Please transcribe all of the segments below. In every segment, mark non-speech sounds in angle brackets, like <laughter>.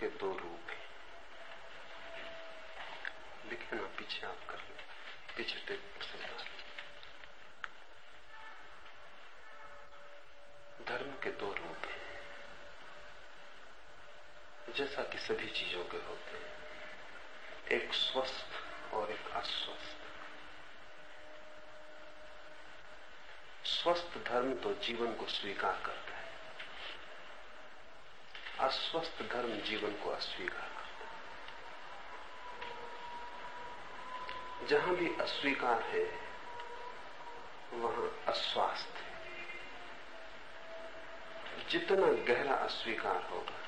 के दो रूप हैं। लिखे ना पीछे आप कर लो पीछे टेप धर्म के दो रूप हैं। जैसा कि सभी चीज़ों के होते हैं, एक स्वस्थ और एक अस्वस्थ। स्वस्थ धर्म तो जीवन को स्वीकार करता है। अस्वस्थ धर्म जीवन को अस्वीकार करता जहाँ भी अस्वीकार है, वहाँ अस्वास्थ्य जितना गहरा अस्वीकार होगा,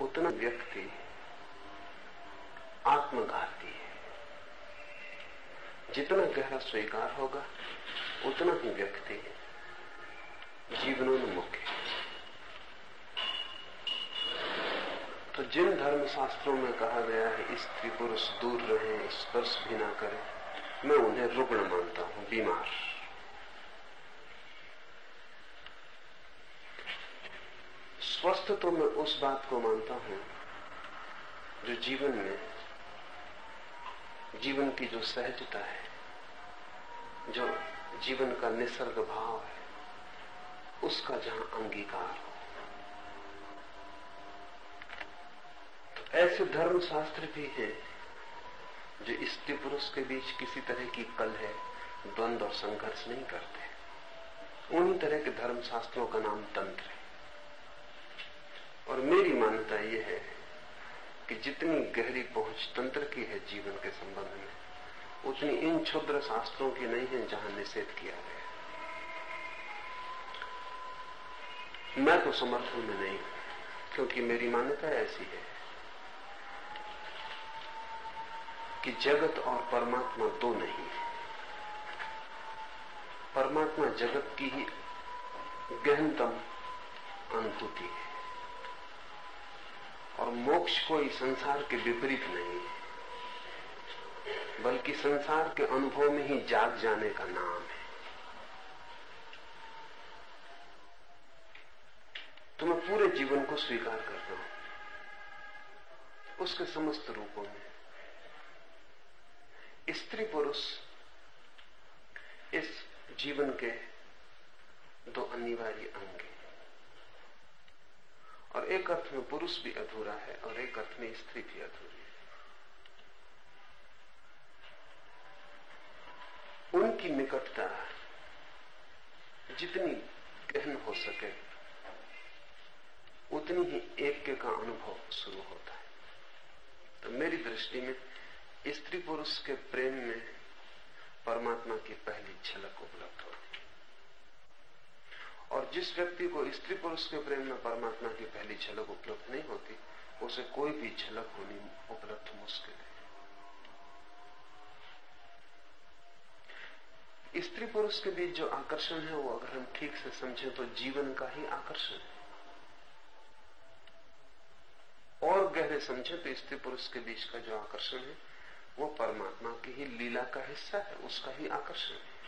उतना व्यक्ति आत्मघाती है। जितना गहरा स्वीकार होगा, उतना ही व्यक्ति जीवनोन्मुख है। तो जिन धर्म शास्त्रों में कहा गया है स्त्री पुरुष दूर रहे, स्पर्श भी ना करें, मैं उन्हें रुग्ण मानता हूँ, बीमार। स्वस्थ तो मैं उस बात को मानता हूँ, जो जीवन में, जीवन की जो सहजता है, जो जीवन का निसर्ग भाव है, उसका जहाँ अंगीकार हो तो ऐसे धर्म शास्त्र भी हैं जो स्त्री पुरुष के बीच किसी तरह की कल है द्वंद्व और संघर्ष नहीं करते। उन्हीं तरह के धर्म शास्त्रों का नाम तंत्र है। और मेरी मान्यता यह है कि जितनी गहरी पहुँच तंत्र की है, जीवन के संबंध में, उतनी इन क्षुद्र शास्त्रों की नहीं है जहाँ निषेध किया गया मैं तो समर्थन में नहीं हूँ, क्योंकि मेरी मान्यता ऐसी है कि जगत और परमात्मा दो नहीं है। परमात्मा जगत की ही गहनतम अनुभूति है। और मोक्ष कोई संसार के विपरीत नहीं है, बल्कि संसार के अनुभव में ही जाग जाने का नाम है। तो मैं पूरे जीवन को स्वीकार करता हूँ, उसके समस्त रूपों में। स्त्री पुरुष इस जीवन के दो अनिवार्य अंग हैं। और एक अर्थ में पुरुष भी अधूरा है और एक अर्थ में स्त्री भी अधूरी है। उनकी निकटता जितनी गहन हो सके, उतनी ही एक का अनुभव शुरू होता है। तो मेरी दृष्टि में स्त्री पुरुष के प्रेम में परमात्मा की पहली झलक उपलब्ध होती है। और जिस व्यक्ति को स्त्री पुरुष के प्रेम में परमात्मा की पहली झलक उपलब्ध नहीं होती, उसे कोई भी झलक होनी उपलब्ध मुश्किल है। स्त्री पुरुष के बीच जो आकर्षण है, वो अगर हम ठीक से समझें तो जीवन का ही आकर्षण है। और गहरे समझे तो स्त्री पुरुष के बीच का जो आकर्षण है वो परमात्मा की ही लीला का हिस्सा है, उसका ही आकर्षण है।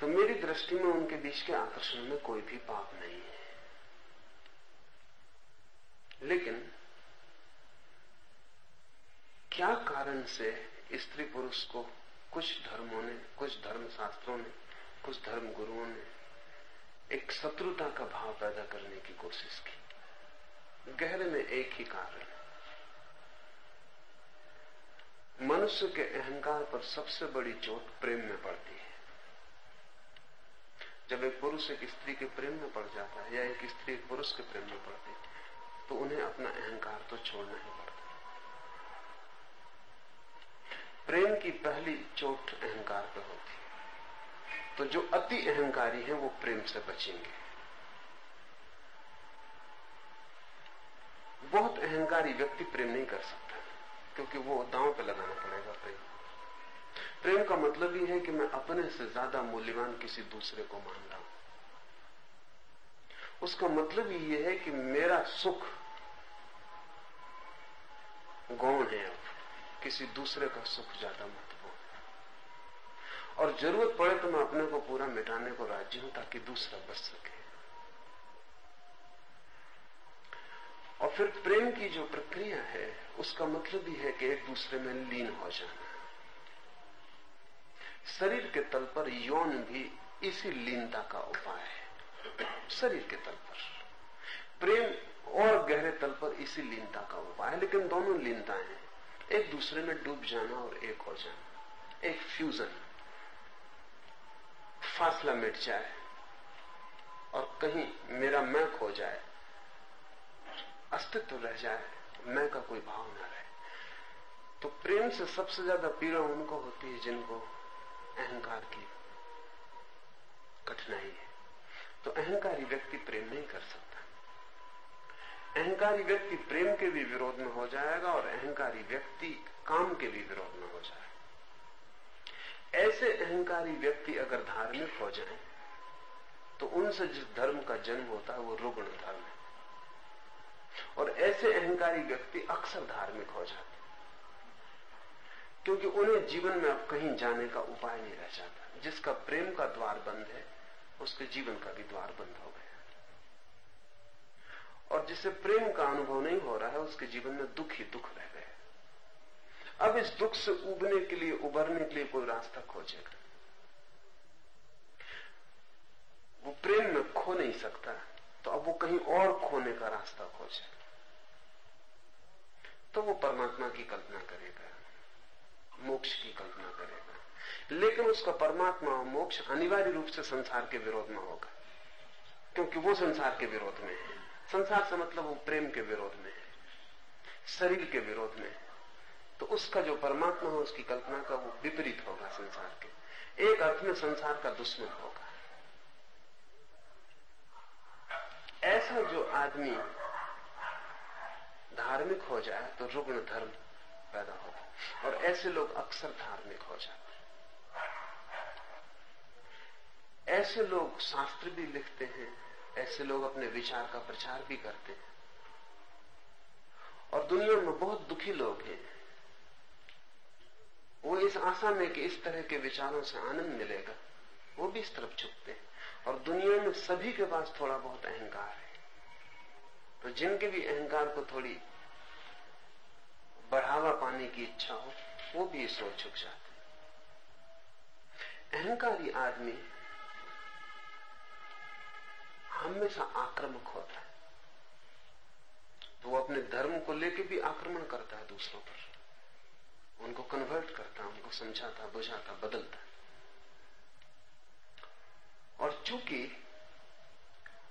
तो मेरी दृष्टि में उनके बीच के आकर्षण में कोई भी पाप नहीं है। लेकिन क्या कारण से स्त्री पुरुष को कुछ धर्मों ने, कुछ धर्म शास्त्रों ने, कुछ धर्म गुरुओं ने एक शत्रुता का भाव पैदा करने की कोशिश की? गहरे में एक ही कारण है मनुष्य के अहंकार पर सबसे बड़ी चोट प्रेम में पड़ती है। जब एक पुरुष एक स्त्री के प्रेम में पड़ जाता है या एक स्त्री एक पुरुष के प्रेम में पड़ती है तो उन्हें अपना अहंकार तो छोड़ना ही पड़ता प्रेम की पहली चोट अहंकार पर होती है। तो जो अति अहंकारी है, वो प्रेम से बचेंगे। बहुत अहंकारी व्यक्ति प्रेम नहीं कर सकता। क्योंकि वो दांव पे लगाना पड़ेगा प्रेम प्रेम का मतलब ही है कि मैं अपने से ज़्यादा मूल्यवान किसी दूसरे को मान रहा हूँ। उसका मतलब यह है कि मेरा सुख गौण है अब। किसी दूसरे का सुख ज़्यादा महत्वपूर्ण और ज़रूरत पड़े तो मैं अपने को पूरा मिटाने को राज़ी हूँ ताकि दूसरा बच सके। और फिर प्रेम की जो प्रक्रिया है, उसका मतलब ही है कि एक दूसरे में लीन हो जाना। शरीर के तल पर यौन भी इसी लीनता का उपाय है। शरीर के तल पर। प्रेम और गहरे तल पर इसी लीनता का उपाय है, लेकिन दोनों लीनताएँ हैं। एक दूसरे में डूब जाना और एक हो जाना। एक फ्यूजन फासला मिट जाए और कहीं मेरा मैं खो जाए। अस्तित्व रह जाए, मैं का कोई भाव ना रहे। तो प्रेम से सबसे ज़्यादा पीड़ा उनको होती है जिनको अहंकार की कठिनाई है। तो अहंकारी व्यक्ति प्रेम नहीं कर सकता। अहंकारी व्यक्ति प्रेम के भी विरोध में हो जाएगा और अहंकारी व्यक्ति काम के भी विरोध में हो जाएगा। ऐसे अहंकारी व्यक्ति अगर धार्मिक हो जाए तो उनसे जिस धर्म का जन्म होता है, वो रुग्ण धर्म है। और ऐसे अहंकारी व्यक्ति अक्सर धार्मिक हो जाते क्योंकि उन्हें जीवन में अब कहीं जाने का उपाय नहीं रह जाता। जिसका प्रेम का द्वार बंद है, उसके जीवन का भी द्वार बंद हो गया और जिसे प्रेम का अनुभव नहीं हो रहा है, उसके जीवन में दुख ही दुख रह गए अब इस दुख से उबने के लिए, उबरने के लिए कोई रास्ता खोजेगा। वो प्रेम में खो नहीं सकता। तो अब वो कहीं और खोने का रास्ता खोजे। तो वो परमात्मा की कल्पना करेगा, मोक्ष की कल्पना करेगा। लेकिन उसका परमात्मा और मोक्ष अनिवार्य रूप से संसार के विरोध में होगा। क्योंकि वो संसार के विरोध में है। संसार से मतलब वो प्रेम के विरोध में है, शरीर के विरोध में है। तो उसका जो परमात्मा है, उसकी कल्पना का वो विपरीत होगा संसार के। एक अर्थ में संसार का दुश्मन होगा। ऐसा जो आदमी धार्मिक हो जाए तो रुग्ण धर्म पैदा होगा। और ऐसे लोग अक्सर धार्मिक हो जाते ऐसे लोग शास्त्र भी लिखते हैं, ऐसे लोग अपने विचार का प्रचार भी करते हैं। और दुनिया में बहुत दुखी लोग हैं। वो इस आशा में कि इस तरह के विचारों से आनंद मिलेगा, वो भी इस तरफ़ झुकते हैं। और दुनिया में सभी के पास थोड़ा बहुत अहंकार है। तो जिनके भी अहंकार को थोड़ी बढ़ावा पाने की इच्छा हो, वो भी इस ओर झुक जाते अहंकारी आदमी हमेशा आक्रामक होता है। तो वो अपने धर्म को लेकर भी आक्रमण करता है दूसरों पर। उनको कन्वर्ट करता है, उनको समझाता, बुझाता, बदलता और चूँकि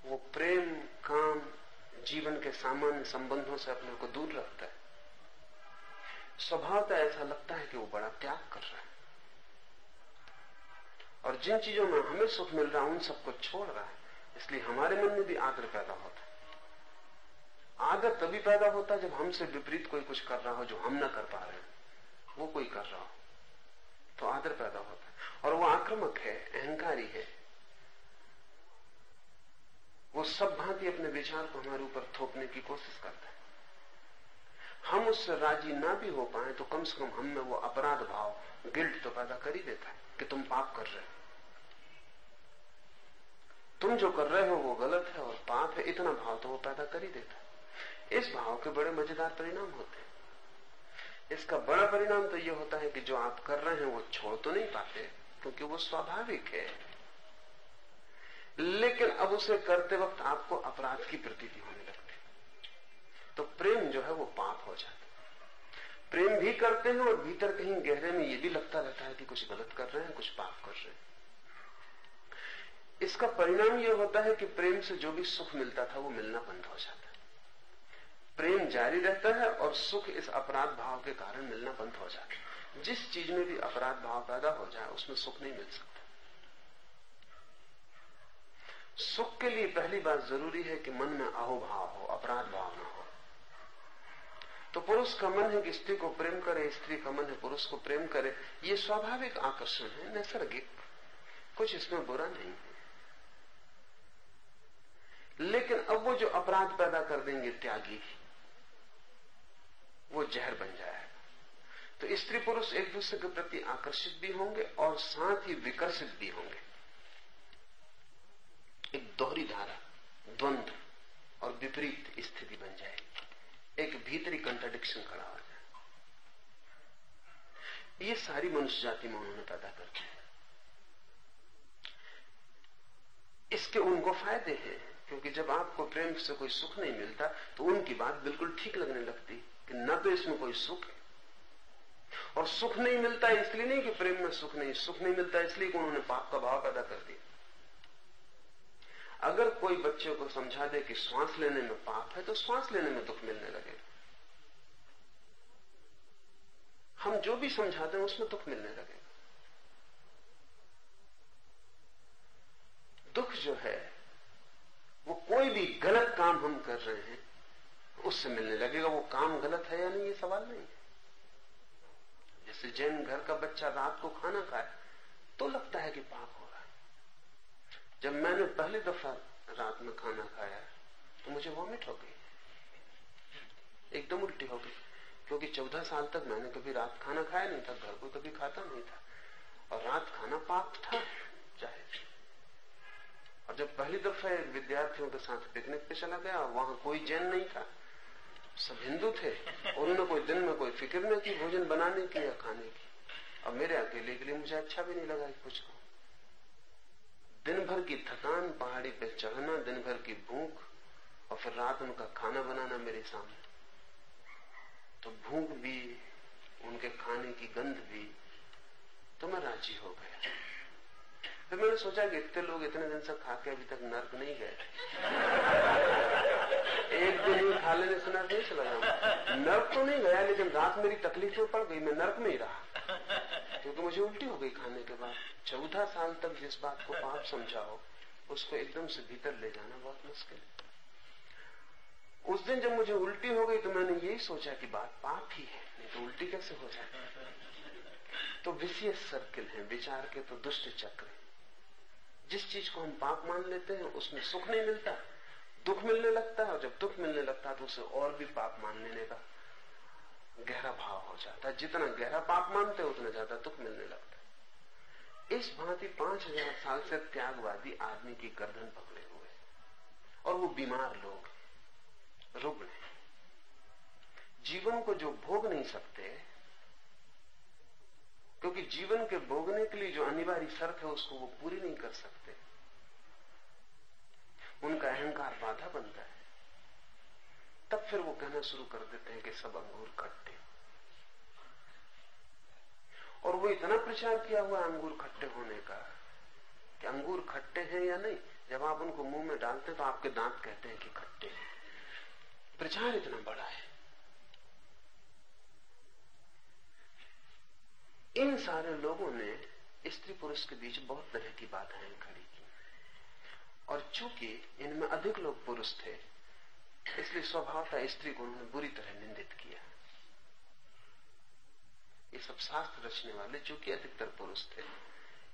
वो प्रेम, काम, जीवन के सामान्य संबंधों से अपने को दूर रखता है स्वभावतः ऐसा लगता है कि वो बड़ा त्याग कर रहा है। और जिन चीज़ों में हमें सुख मिल रहा है, उन सबको छोड़ रहा है। इसलिए हमारे मन में भी आदर पैदा होता है। आदर तभी पैदा होता है जब हमसे विपरीत कोई कुछ कर रहा हो जो हम ना कर पा रहे हैं। वो कोई कर रहा हो तो आदर पैदा होता है। और वो आक्रामक है, अहंकारी है। वो सब भांति अपने विचार को हमारे ऊपर थोपने की कोशिश करता है। हम उससे राज़ी ना भी हो पाए तो कम से कम हम में वो अपराध भाव, गिल्ट तो पैदा कर ही देता है कि तुम पाप कर रहे हो। तुम जो कर रहे हो वो गलत है और पाप है, इतना भाव तो वो पैदा कर ही देता है। इस भाव के बड़े मज़ेदार परिणाम होते हैं। इसका बड़ा परिणाम तो ये होता है कि जो आप कर रहे हैं वो छोड़ तो नहीं पाते, क्योंकि वो स्वाभाविक है। लेकिन अब उसे करते वक्त आपको अपराध की प्रतीति होने लगती तो प्रेम जो है वो पाप हो जाता प्रेम भी करते हैं और भीतर कहीं गहरे में ये भी लगता रहता है कि कुछ गलत कर रहे हैं, कुछ पाप कर रहे हैं। इसका परिणाम यह होता है कि प्रेम से जो भी सुख मिलता था वो मिलना बंद हो जाता है। प्रेम जारी रहता है और सुख इस अपराध भाव के कारण मिलना बंद हो जाता है। जिस चीज़ में भी अपराध भाव पैदा हो जाए, उसमें सुख नहीं मिल सकता। सुख के लिए पहली बात ज़रूरी है कि मन में अहोभाव हो, अपराध भाव ना हो। तो पुरुष का मन है कि स्त्री को प्रेम करे, स्त्री का मन है पुरुष को प्रेम करे। ये स्वाभाविक आकर्षण है, नैसर्गिक। कुछ इसमें बुरा नहीं है। लेकिन अब वो जो अपराध पैदा कर देंगे त्यागी, वो जहर बन जाएगा। तो स्त्री पुरुष एक दूसरे के प्रति आकर्षित भी होंगे और साथ ही विकर्षित भी होंगे। एक दोहरी धारा द्वंद्व और विपरीत स्थिति बन जाएगी। एक भीतरी कंट्राडिक्शन खड़ा हो जाए ये सारी मनुष्य जाति में उन्होंने पैदा कर दिया इसके उनको फ़ायदे हैं, क्योंकि जब आपको प्रेम से कोई सुख नहीं मिलता तो उनकी बात बिल्कुल ठीक लगने लगती कि न तो इसमें कोई सुख है। और सुख नहीं मिलता इसलिए नहीं कि प्रेम में सुख नहीं सुख नहीं मिलता इसलिए कि उन्होंने पाप का भाव पैदा कर दिया। अगर कोई बच्चे को समझा दे कि श्वास लेने में पाप है तो श्वास लेने में दुख मिलने लगेगा हम जो भी समझाते हैं, उसमें दुख मिलने लगेगा दुख जो है, वो कोई भी गलत काम हम कर रहे हैं, उससे मिलने लगेगा, वो काम गलत है या नहीं, ये सवाल नहीं है। जैसे जैन घर का बच्चा रात को खाना खाए तो लगता है कि पाप जब मैंने पहली दफ़ा रात में खाना खाया तो मुझे वॉमिट हो गई। एकदम उल्टी हो गई, क्योंकि चौदह साल तक मैंने कभी रात खाना खाया नहीं था, घर को कभी खाता नहीं था। और रात खाना पाप था चाहे और जब पहली दफ़ा विद्यार्थियों के साथ पिकनिक पे चला गया, वहाँ कोई जैन नहीं था। सब हिंदू थे उन्होंने कोई दिन में कोई फ़िक्र नहीं की, भोजन बनाने की या खाने की। और मेरे अकेले के लिए मुझे अच्छा भी नहीं लगा कुछ को दिन भर की थकान, पहाड़ी पे चढ़ना दिन भर की भूख, और फिर रात उनका खाना बनाना मेरे सामने। तो भूख भी, उनके खाने की गंध भी तो मैं राज़ी हो गया। फिर मैंने सोचा कि इतने लोग इतने दिन से खा के अभी तक नर्क नहीं गए। एक दिन ही खा लेने से नर्क नहीं चला जाऊँगा। नर्क तो नहीं गया, लेकिन रात मेरी तकलीफ़ में पड़ गई, मैं नर्क में ही रहा। क्योंकि मुझे उल्टी हो गई खाने के बाद। चौदह साल तक जिस बात को पाप समझाओ, उसको एकदम से भीतर ले जाना बहुत मुश्किल है। उस दिन जब मुझे उल्टी हो गई तो मैंने यही सोचा कि बात पाप ही है, नहीं तो उल्टी कैसे हो जाए? तो विशेष सर्किल है, विचार के तो दुष्ट चक्र जिस चीज़ को हम पाप मान लेते हैं, उसमें सुख नहीं मिलता, दुख मिलने लगता है, और जब दुख मिलने लगता है तो उसे और भी पाप मान लेने का गहरा भाव हो जाता है। जितना गहरा पाप मानते हैं, उतना ज़्यादा दुख मिलने लगता है। इस भांति पाँच हज़ार साल से त्यागवादी आदमी की गर्दन पकड़े हुए और वो बीमार लोग रुग्ण जीवन को जो भोग नहीं सकते, क्योंकि जीवन के भोगने के लिए जो अनिवार्य शर्त है, उसको वो पूरी नहीं कर सकते। उनका अहंकार बाधा बनता है। तब फिर वो कहना शुरू कर देते हैं कि सब अंगूर खट्टे और वो इतना प्रचार किया हुआ अंगूर खट्टे होने का कि अंगूर खट्टे हैं या नहीं? जब आप उनको मुँह में डालते हैं तो आपके दांत कहते हैं कि खट्टे हैं। प्रचार इतना बड़ा है। इन सारे लोगों ने स्त्री पुरुष के बीच बहुत तरह की बाधाएँ खड़ी की। और चूँकि इनमें अधिक लोग पुरुष थे इसलिए स्वभावतः स्त्री को उन्होंने बुरी तरह निंदित किया। ये सब शास्त्र रचने वाले, जो कि अधिकतर पुरुष थे,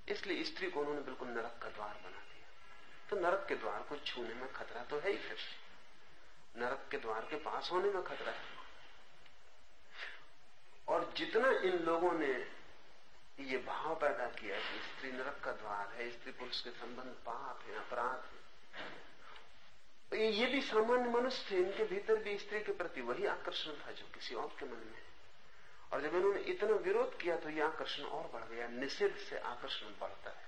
इसलिए स्त्री को उन्होंने बिल्कुल नरक का द्वार बना दिया। तो नरक के द्वार को छूने में खतरा तो है ही फिर। नरक के द्वार के पास होने में खतरा है। और जितना इन लोगों ने ये भाव पैदा किया कि स्त्री नरक का द्वार है, स्त्री पुरुष के संबंध पाप है, अपराध है ये भी सामान्य मनुष्य थे, इनके भीतर भी स्त्री के प्रति वही आकर्षण था जो किसी और के मन में। और जब इन्होंने इतना विरोध किया तो ये आकर्षण और बढ़ गया, निषेध से आकर्षण बढ़ता है।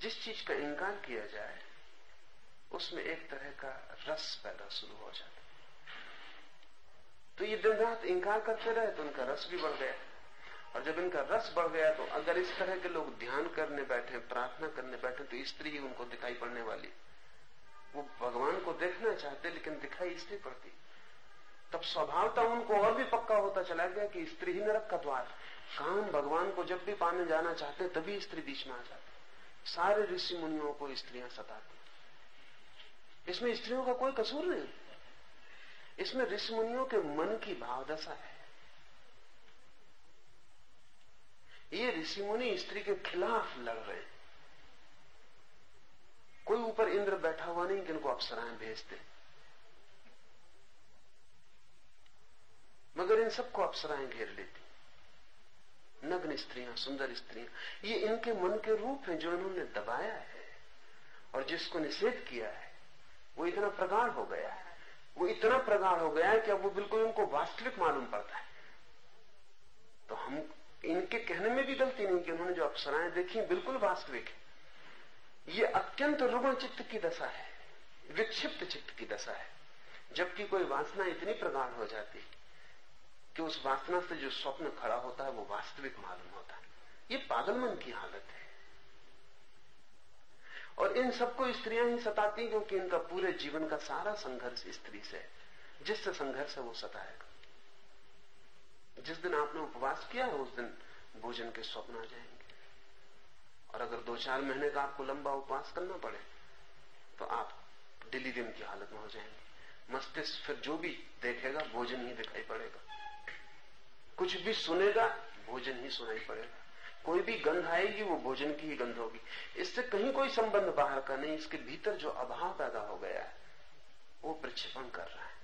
जिस चीज़ का इनकार किया जाए, उसमें एक तरह का रस पैदा शुरू हो जाता है। तो ये दिन रात इंकार करते रहे तो उनका रस भी बढ़ गया। और जब इनका रस बढ़ गया तो अगर इस तरह के लोग ध्यान करने बैठे, प्रार्थना करने बैठे तो स्त्री ही उनको दिखाई पड़ने वाली। वो भगवान को देखना चाहते, लेकिन दिखाई स्त्री पड़ती। तब स्वभावता उनको और भी पक्का होता चला गया कि स्त्री ही नरक का द्वार। काम भगवान को जब भी पाने जाना चाहते, तभी स्त्री बीच में आ जाती। सारे ऋषि मुनियों को स्त्रियाँ सताती। इसमें स्त्रियों का कोई कसूर नहीं। इसमें ऋषि मुनियों के मन की भावदशा है। ये ऋषि मुनि स्त्री के खिलाफ लड़ रहे हैं। कोई ऊपर इंद्र बैठा हुआ नहीं कि इनको अप्सराएँ भेजते मगर इन सबको अप्सराएँ घेर लेती नग्न स्त्रियाँ, सुंदर स्त्रियाँ, ये इनके मन के रूप हैं जो इन्होंने दबाया है और जिसको निषेध किया है, वो इतना प्रगाढ़ हो गया है। वो इतना प्रगाढ़ हो गया है कि अब वो बिल्कुल उनको वास्तविक मालूम पड़ता है। तो हम इनके कहने में भी गलती नहीं कि उन्होंने जो अप्सराएँ देखी, बिल्कुल वास्तविक है। ये अत्यंत रुग्ण चित्त की दशा है, विक्षिप्त चित्त की दशा है। जबकि कोई वासना इतनी प्रगाढ़ हो जाती कि उस वासना से जो स्वप्न खड़ा होता है, वो वास्तविक मालूम होता है। ये पागलमन की हालत है। और इन सबको स्त्रियाँ ही सताती क्योंकि इनका पूरे जीवन का सारा संघर्ष स्त्री से है। जिससे संघर्ष है, वो सताएगा। जिस दिन आपने उपवास किया है उस दिन भोजन के स्वप्न आ जाएँगे। और अगर दो चार महीने का आपको लंबा उपवास करना पड़े तो आप डिलीरियम की हालत में हो जाएँगे। मस्तिष्क फिर जो भी देखेगा, भोजन ही दिखाई पड़ेगा। कुछ भी सुनेगा, भोजन ही सुनाई पड़ेगा। कोई भी गंध आएगी, वो भोजन की ही गंध होगी। इससे कहीं कोई संबंध बाहर का नहीं, इसके भीतर जो अभाव पैदा हो गया है, वो प्रक्षेपण कर रहा है।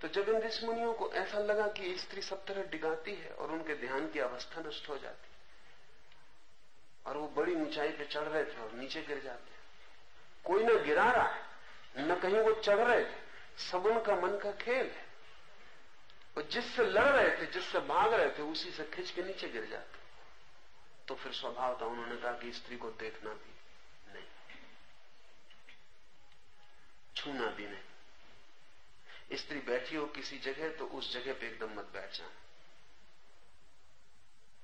तो जब इन ऋषि मुनियों को ऐसा लगा कि स्त्री सब तरह डिगाती है और उनके ध्यान की अवस्था नष्ट हो जाती और वो बड़ी ऊंचाई पे चढ़ रहे थे और नीचे गिर जाते कोई ना गिरा रहा है, न कहीं वो चढ़ रहे थे। सब उनका मन का खेल है। और जिससे लड़ रहे थे, जिससे भाग रहे थे, उसी से खिंच के नीचे गिर जाते तो फिर स्वभाव था, उन्होंने कहा कि स्त्री को देखना भी नहीं। छूना भी नहीं। स्त्री बैठी हो किसी जगह तो उस जगह पे एकदम मत बैठ जाना।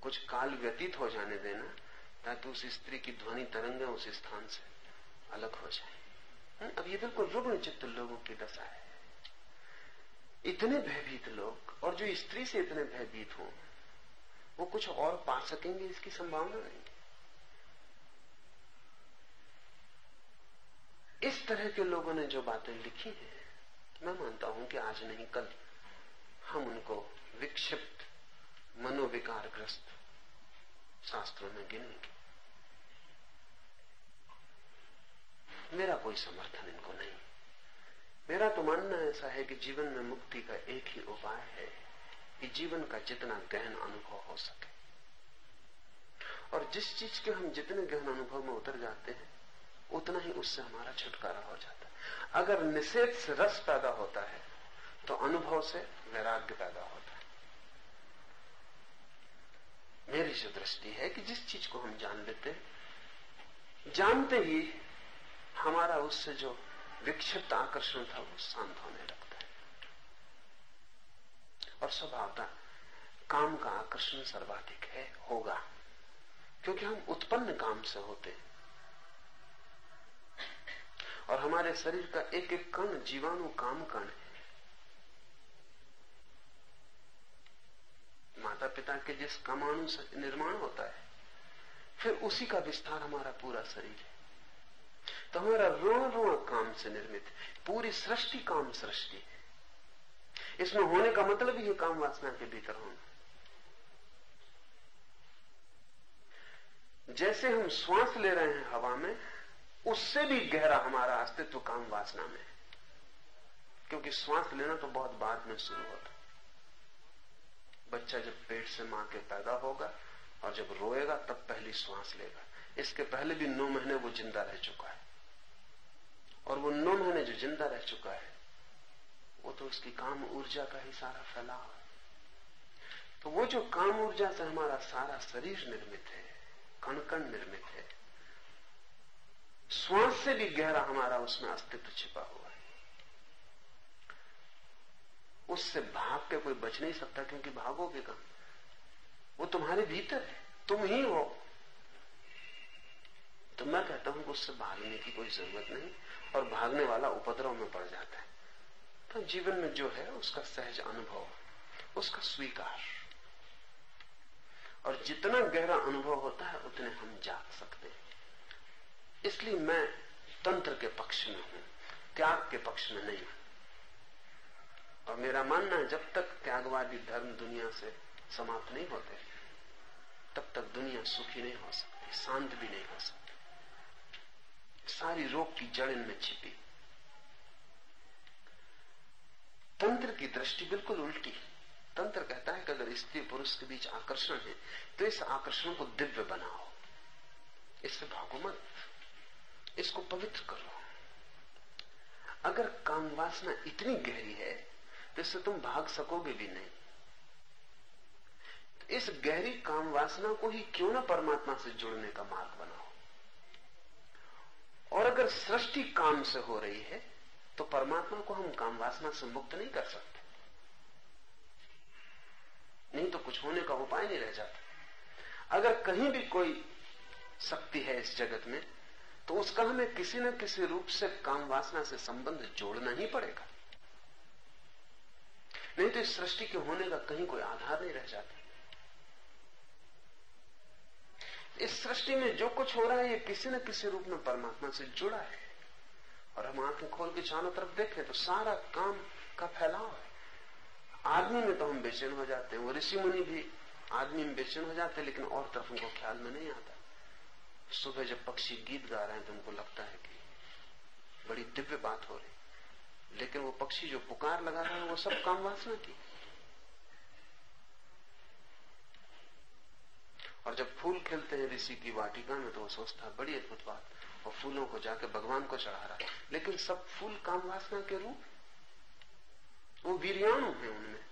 कुछ काल व्यतीत हो जाने देना ताकि उस स्त्री की ध्वनि तरंगे उस स्थान से अलग हो जाए। अब ये बिल्कुल रुग्ण चित्त लोगों की दशा है। इतने भयभीत लोग और जो स्त्री से इतने भयभीत हों, वो कुछ और पा सकेंगे, इसकी संभावना नहीं। इस तरह के लोगों ने जो बातें लिखी हैं, मैं मानता हूँ कि आज नहीं, कल हम उनको विक्षिप्त, मनोविकारग्रस्त शास्त्रों में गिनेंगे। मेरा कोई समर्थन इनको नहीं। मेरा तो मानना ऐसा है कि जीवन में मुक्ति का एक ही उपाय है कि जीवन का जितना गहन अनुभव हो सके। और जिस चीज़ के हम जितने गहन अनुभव में उतर जाते हैं, उतना ही उससे हमारा छुटकारा हो जाता है। अगर निषेध से रस पैदा होता है तो अनुभव से वैराग्य पैदा होता है। मेरी जो दृष्टि है कि जिस चीज़ को हम जान लेते हैं, जानते ही हमारा उससे जो विक्षिप्त आकर्षण था, वो शांत होने लगता है। और स्वभावता काम का आकर्षण सर्वाधिक है, होगा। क्योंकि हम उत्पन्न काम से होते हैं। और हमारे शरीर का एक एक कण जीवाणु काम कण है। माता पिता के जिस कमाणु से निर्माण होता है, फिर उसी का विस्तार हमारा पूरा शरीर है। तो हमारा रोण रोण काम से निर्मित, पूरी सृष्टि काम सृष्टि। है इसमें होने का मतलब ही काम वासना के भीतर होना। जैसे हम श्वास ले रहे हैं हवा में, उससे भी गहरा हमारा अस्तित्व काम वासना में क्योंकि श्वास लेना तो बहुत बाद में शुरू होता बच्चा जब पेट से माँ के पैदा होगा और जब रोएगा, तब पहली श्वास लेगा। इसके पहले भी नौ महीने वो ज़िंदा रह चुका है। और वो नौ महीने जो ज़िंदा रह चुका है, वो तो उसकी काम ऊर्जा का ही सारा फैलाव है। तो वो जो काम ऊर्जा से हमारा सारा शरीर निर्मित है कण कण निर्मित है, श्वास से भी गहरा हमारा उसमें अस्तित्व छिपा हुआ है। उससे भाग के कोई बच नहीं सकता, क्योंकि भागोगे कहाँ वो तुम्हारे भीतर है, तुम ही हो। तो मैं कहता हूँ कि उससे भागने की कोई ज़रूरत नहीं। और भागने वाला उपद्रव में पड़ जाता है। तो जीवन में जो है, उसका सहज अनुभव, उसका स्वीकार। और जितना गहरा अनुभव होता है, उतने हम जाग सकते हैं। इसलिए मैं तंत्र के पक्ष में हूँ, त्याग के पक्ष में नहीं हूँ। और मेरा मानना है, जब तक त्यागवादी धर्म दुनिया से समाप्त नहीं होते, तब तक दुनिया सुखी नहीं हो सकती, शांत भी नहीं हो सकती। सारी रोग की जड़ इनमें छिपी। तंत्र की दृष्टि बिल्कुल उल्टी तंत्र कहता है कि अगर स्त्री पुरुष के बीच आकर्षण है तो इस आकर्षण को दिव्य बनाओ। इससे भागो मत। इसको पवित्र करो। अगर काम वासना इतनी गहरी है तो इससे तुम भाग सकोगे भी नहीं। तो इस गहरी काम वासना को ही क्यों ना परमात्मा से जुड़ने का मार्ग और अगर सृष्टि काम से हो रही है तो परमात्मा को हम काम वासना से मुक्त नहीं कर सकते। नहीं तो कुछ होने का उपाय नहीं रह जाता। अगर कहीं भी कोई शक्ति है इस जगत में तो उसका हमें किसी न किसी रूप से काम वासना से संबंध जोड़ना ही पड़ेगा। नहीं तो इस सृष्टि के होने का कहीं कोई आधार नहीं रह जाता। इस सृष्टि में जो कुछ हो रहा है, ये किसी न किसी रूप में परमात्मा से जुड़ा है। और हम आँखें खोल के चारों तरफ़ देखें तो सारा काम का फैलाव है। आदमी में तो हम बेचैन हो जाते हैं वो ऋषि मुनि भी आदमी में बेचैन हो जाते हैं, लेकिन और तरफ़ उनको ख्याल में नहीं आता। सुबह जब पक्षी गीत गा रहे हैं तो उनको लगता है कि बड़ी दिव्य बात हो रही। लेकिन वो पक्षी जो पुकार लगा रहा है, वो सब काम वासना की। और जब फूल खिलते हैं ऋषि की वाटिका में तो वो सोचता है, बड़ी अद्भुत बात। और फूलों को जाके भगवान को चढ़ा रहा है। लेकिन सब फूल काम वासना के रूप। वो वीरियाणु है उनमें।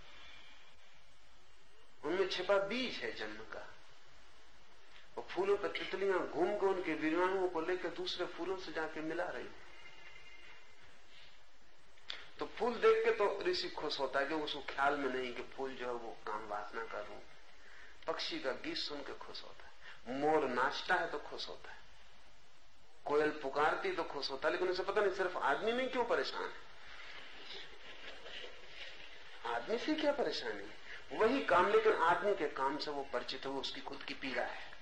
उनमें छिपा बीज है जन्म का। और फूलों पर तितलियाँ घूम के उनके वीरियाणुओं को लेकर दूसरे फूलों से जाके मिला रही तो फूल देख के तो ऋषि खुश होता है कि उसको ख्याल में नहीं कि फूल जो है वो काम वासना का रूप पक्षी का गीत सुन के खुश होता है। मोर नाचता है तो खुश होता है। कोयल पुकारती तो खुश होता है, लेकिन उसे पता नहीं सिर्फ़ आदमी में क्यों परेशान है। आदमी से क्या परेशानी है? वही काम, लेकिन आदमी के काम से वो परिचित हो उसकी खुद की पीड़ा है।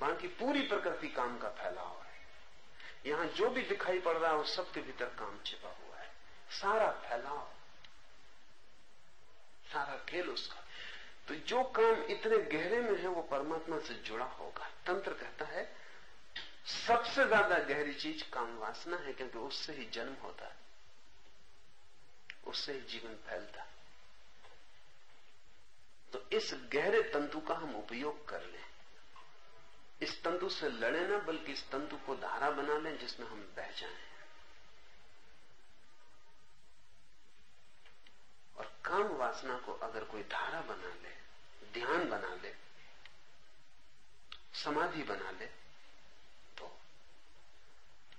बाकी पूरी प्रकृति काम का फैलाव है। यहाँ जो भी दिखाई पड़ रहा है, वो सबके भीतर काम छिपा हुआ है। सारा फैलाव, सारा खेल उसका तो जो काम इतने गहरे में है, वो परमात्मा से जुड़ा होगा। तंत्र कहता है, सबसे ज़्यादा गहरी चीज़ काम वासना है, क्योंकि उससे ही जन्म होता है। उससे ही जीवन फैलता है। तो इस गहरे तंतु का हम उपयोग कर लें। इस तंतु से लड़े ना, बल्कि इस तंतु को धारा बना लें, जिसमें हम बह जाएँ। और काम वासना को अगर कोई धारा बना ले ध्यान बना ले, समाधि बना ले तो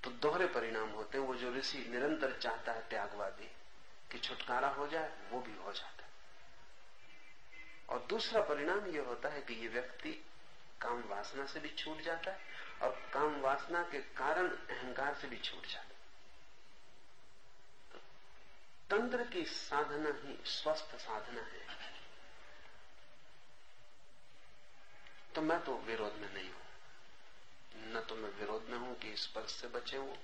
तो दोहरे परिणाम होते हैं। वो जो ऋषि निरंतर चाहता है त्यागवादी, कि छुटकारा हो जाए, वो भी हो जाता है। और दूसरा परिणाम ये होता है कि ये व्यक्ति काम वासना से भी छूट जाता है, और काम वासना के कारण अहंकार से भी छूट जाता है। तो तंत्र की साधना ही स्वस्थ साधना है। तो मैं तो विरोध में नहीं हूँ। न तो मैं विरोध में हूँ कि स्पर्श से बचे हो।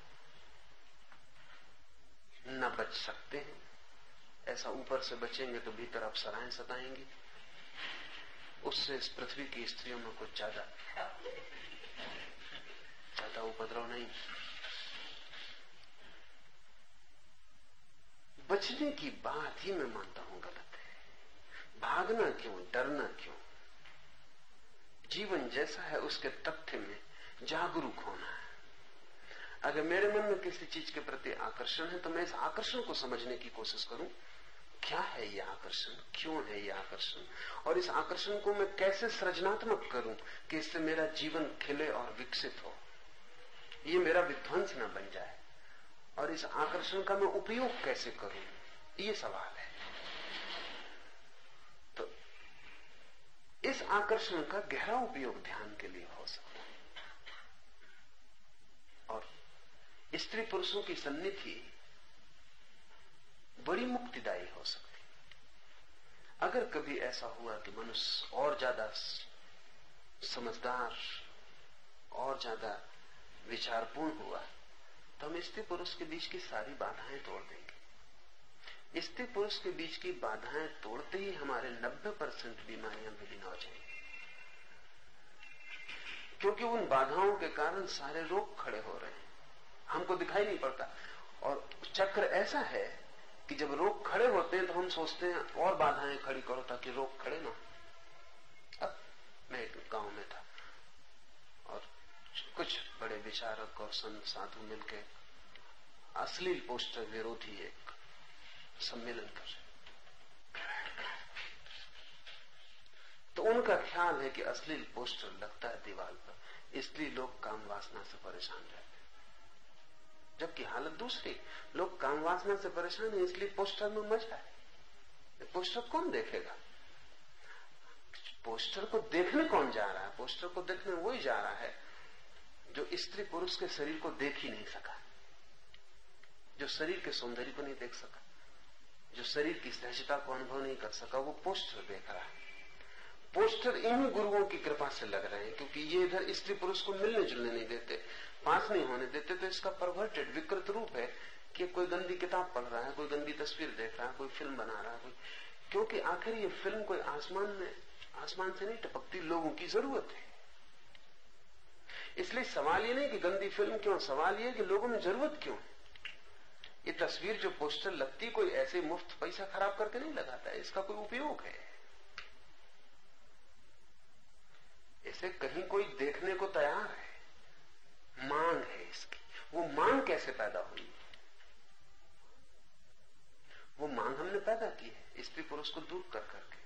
न बच सकते हैं। ऐसा ऊपर से बचेंगे तो भीतर अप्सराएँ सताएँगी। उससे इस पृथ्वी की स्त्रियों में कुछ ज़्यादा ज़्यादा उपद्रव नहीं। बचने की बात ही मैं मानता हूँ गलत है। भागना क्यों, डरना क्यों? जीवन जैसा है, उसके तथ्य में जागरूक होना है। अगर मेरे मन में किसी चीज़ के प्रति आकर्षण है तो मैं इस आकर्षण को समझने की कोशिश करूँ, क्या है ये आकर्षण? क्यों है ये आकर्षण? और इस आकर्षण को मैं कैसे सृजनात्मक करूँ कि इससे मेरा जीवन खिले और विकसित हो? ये मेरा विध्वंस न बन जाए। और इस आकर्षण का मैं उपयोग कैसे करूँ? ये सवाल है तो इस आकर्षण का गहरा उपयोग ध्यान के लिए हो सकता है। और स्त्री पुरुषों की सन्निधि बड़ी मुक्तिदायी हो सकती अगर कभी ऐसा हुआ कि मनुष्य और ज़्यादा समझदार और ज़्यादा विचारपूर्ण हुआ तो हम स्त्री पुरुष के बीच की सारी बाधाएँ तोड़ देंगे। स्त्री पुरुष के बीच की बाधाएँ तोड़ते ही हमारे 90 परसेंट बीमारियाँ विलीन हो जाएँगी। क्योंकि उन बाधाओं के कारण सारे रोग खड़े हो रहे हैं। हमको दिखाई नहीं पड़ता। और चक्र ऐसा है कि जब रोग खड़े होते हैं तो हम सोचते हैं और बाधाएँ खड़ी करो ताकि रोग खड़े ना अब मैं एक गाँव में था और कुछ बड़े विचारक और संत साधु मिलकर अश्लील पोस्टर विरोधी एक सम्मेलन कर तो उनका ख्याल है कि अश्लील पोस्टर लगता है दीवार पर, इसलिए लोग काम वासना से परेशान रहते हैं। जबकि हालत दूसरी, लोग काम वासना से परेशान है, इसलिए पोस्टर में मज़ा है। पोस्टर कौन देखेगा? पोस्टर को देखने कौन जा रहा है? पोस्टर को देखने वही जा रहा है जो स्त्री पुरुष के शरीर को देख ही नहीं सका, जो शरीर के सौंदर्य को नहीं देख सका। जो शरीर की सहजता को अनुभव नहीं कर सका, वो पोस्टर देख रहा है। पोस्टर इन्हीं गुरुओं की कृपा से लग रहे हैं, क्योंकि ये इधर स्त्री पुरुष को मिलने जुलने नहीं देते, पास नहीं होने देते तो इसका परवर्टेड विकृत रूप है कि कोई गंदी किताब पढ़ रहा है, कोई गंदी तस्वीर देख रहा है, कोई फ़िल्म बना रहा है, कोई क्योंकि आखिर ये फ़िल्म कोई आसमान में आसमान से नहीं टपकती, लोगों की ज़रूरत है। इसलिए सवाल ये नहीं कि गंदी फ़िल्म क्यों, सवाल ये कि लोगों में ज़रूरत क्यों? ये तस्वीर जो पोस्टर लगती कोई ऐसे मुफ़्त पैसा खराब करके नहीं लगाता है। इसका कोई उपयोग है? इसे कहीं कोई देखने को तैयार है? मांग है इसकी। वो मांग कैसे पैदा हुई? वो मांग हमने पैदा की है, स्त्री पुरुष को दूर कर करके।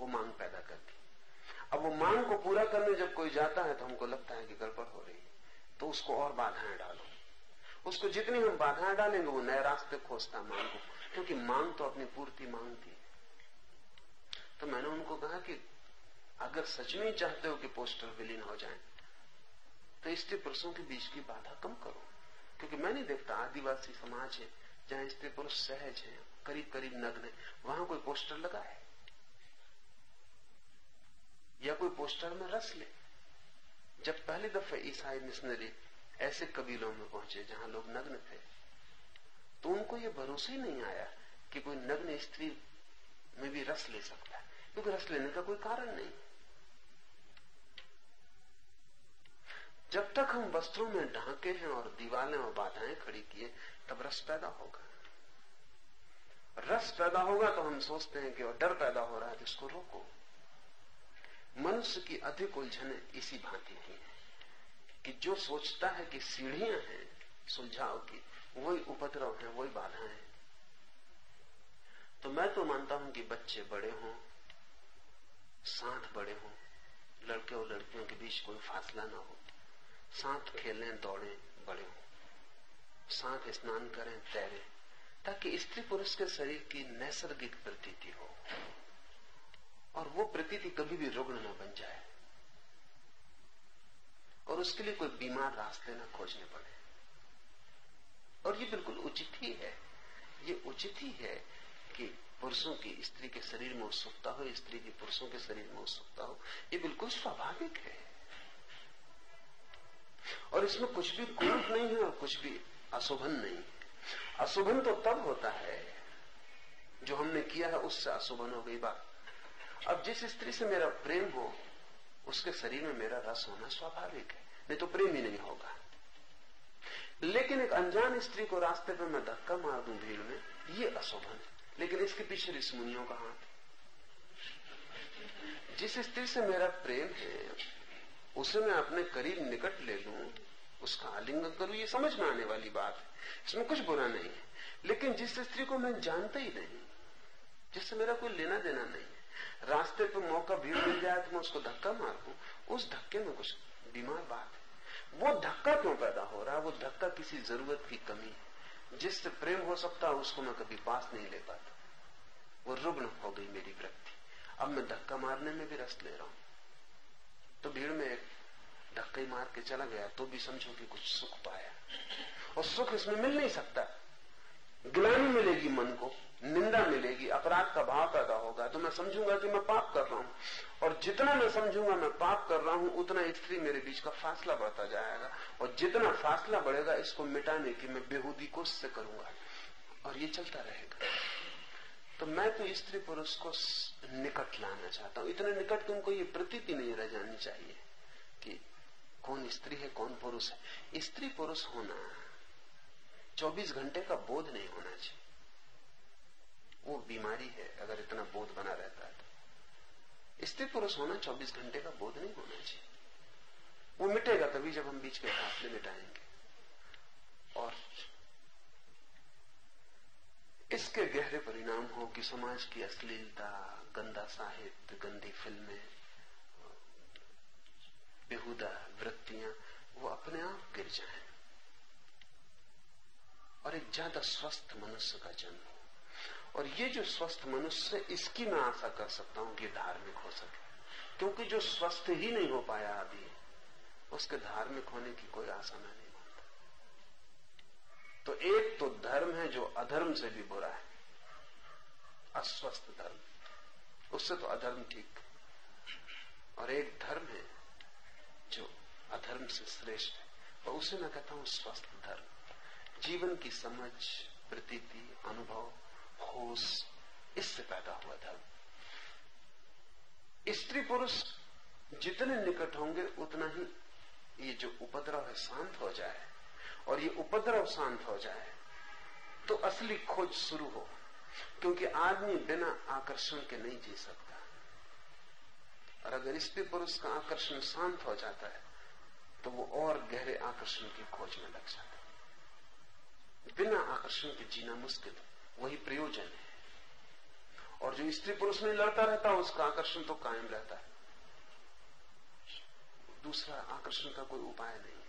वो मांग पैदा करती अब वो मांग को पूरा करने जब कोई जाता है तो हमको लगता है कि गड़बड़ हो रही है। तो उसको और बाधाएँ डालो। उसको जितनी हम बाधाएँ डालेंगे वो नए रास्ते खोजता मांग को क्योंकि मांग तो अपनी पूर्ति मांगती है। तो मैंने उनको कहा कि अगर सच में चाहते हो कि पोस्टर विलीन हो जाए तो स्त्री पुरुषों के बीच की बाधा कम करो। क्योंकि मैं नहीं देखता, आदिवासी समाज है, जहाँ स्त्री पुरुष सहज है करीब करीब नग्न है, वहाँ कोई पोस्टर लगा है? या कोई पोस्टर में रस ले? जब पहली दफे ईसाई मिशनरी ऐसे कबीलों में पहुँचे जहाँ लोग नग्न थे। तो उनको ये भरोसा ही नहीं आया कि कोई नग्न स्त्री में भी रस ले सकता है, क्योंकि रस लेने का कोई कारण नहीं। जब तक हम वस्त्रों में ढांके हैं और दीवालें और बाधाएँ खड़ी किए, तब रस पैदा होगा। रस पैदा होगा तो हम सोचते हैं कि और डर पैदा हो रहा है, जिसको रोको। मनुष्य की अधिक उलझने इसी भांति की है। कि जो सोचता है कि सीढ़ियाँ हैं, सुलझाव की, वही उपद्रव है, वही बाधाएँ हैं। तो मैं तो मानता हूँ कि बच्चे बड़े हों, साथ बड़े हों, लड़के और लड़कियों के बीच कोई फासला ना हो। साथ खेलें, दौड़े, बड़े हों। साथ स्नान करें, तैरें, ताकि स्त्री पुरुष के शरीर की नैसर्गिक प्रतीति हो। और वो प्रतीति कभी भी रुग्ण न बन जाए। और उसके लिए कोई बीमार रास्ते ना खोजने पड़े। और ये बिल्कुल उचित ही है। ये उचित ही है कि पुरुषों की स्त्री के शरीर में उत्सुकता हो, स्त्री की पुरुषों के शरीर में उत्सुकता हो। ये बिल्कुल स्वाभाविक है। और इसमें कुछ भी कुरूप नहीं है और कुछ भी अशोभन नहीं है। अशोभन तो तब होता है जो हमने किया है, उससे अशोभन हो गई बात। अब जिस स्त्री से मेरा प्रेम हो उसके शरीर में मेरा रस होना स्वाभाविक है। नहीं तो प्रेम ही नहीं होगा। लेकिन एक अनजान स्त्री को रास्ते पर मैं धक्का मार दूँ भीड़ में, ये अशोभन है। लेकिन इसके पीछे ऋषमुनियों का हाथ जिस स्त्री से मेरा प्रेम है, उसे मैं अपने करीब निकट ले लू, उसका आलिंगन करूँ, ये समझ में आने वाली बात है। इसमें कुछ बुरा नहीं है। लेकिन जिस स्त्री को मैं जानता ही नहीं, जिससे मेरा कोई लेना देना नहीं रास्ते पे मौका भीड़ मिल जाए तो मैं उसको धक्का मार दूँ उस धक्के में कुछ बीमार बात है। वो धक्का क्यों पैदा हो रहा है? वो धक्का किसी ज़रूरत की कमी है। जिससे प्रेम हो सकता है, उसको मैं कभी पास नहीं ले पाता। वो रुग्ण हो गई मेरी वृत्ति। अब मैं धक्का मारने में भी रस ले रहा हूँ। तो भीड़ में धक्का मार के चला गया तो भी समझो कि कुछ सुख पाया। और सुख इसमें मिल नहीं सकता। ग्लानी मिलेगी मन को। निंदा मिलेगी, अपराध का भाव पैदा होगा। तो मैं समझूँगा कि मैं पाप कर रहा हूँ। और जितना मैं समझूँगा, मैं पाप कर रहा हूँ, उतना स्त्री मेरे बीच का फासला बढ़ता जाएगा। और जितना फासला बढ़ेगा, इसको मिटाने की मैं बेहूदी कोशिश करूँगा। और ये चलता रहेगा। तो मैं तो स्त्री पुरुष को निकट लाना चाहता हूँ। इतने निकट कि उनको ये प्रतीति नहीं रह जानी चाहिए कि कौन स्त्री है, कौन पुरुष है। स्त्री पुरुष होना 24 घंटे का बोध नहीं होना चाहिए। वो बीमारी है, अगर इतना बोध बना रहता है तो। स्त्री पुरुष होना 24 घंटे का बोध नहीं होना चाहिए। वो मिटेगा तभी जब हम बीच के फासले मिटाएँगे। और इसके गहरे परिणाम हो कि समाज की अश्लीलता, गंदा साहित्य, गंदी फ़िल्में, बेहुदा वृत्तियाँ, वो अपने आप गिर जाएँ। और एक ज़्यादा स्वस्थ मनुष्य का जन्म हो। और ये जो स्वस्थ मनुष्य इसकी मैं आशा कर सकता हूँ कि धार्मिक हो सके। क्योंकि जो स्वस्थ ही नहीं हो पाया अभी, उसके धार्मिक होने की कोई आशा मैं नहीं मानता तो एक तो धर्म है जो अधर्म से भी बुरा है। अस्वस्थ धर्म। उससे तो अधर्म ठीक और एक धर्म है जो अधर्म से श्रेष्ठ है। और उसे मैं कहता हूँ स्वस्थ धर्म। जीवन की समझ, प्रतीति, अनुभव होश इससे पैदा हुआ धर्म स्त्री पुरुष जितने निकट होंगे उतना ही ये जो उपद्रव है शांत हो जाए। और ये उपद्रव शांत हो जाए तो असली खोज शुरू हो, क्योंकि आदमी बिना आकर्षण के नहीं जी सकता। और अगर स्त्री पुरुष का आकर्षण शांत हो जाता है तो वो और गहरे आकर्षण की खोज में लग जाता है। बिना आकर्षण के जीना मुश्किल वही प्रयोजन है। और जो स्त्री पुरुष में लड़ता रहता है, उसका आकर्षण तो कायम रहता है। दूसरा आकर्षण का कोई उपाय नहीं है।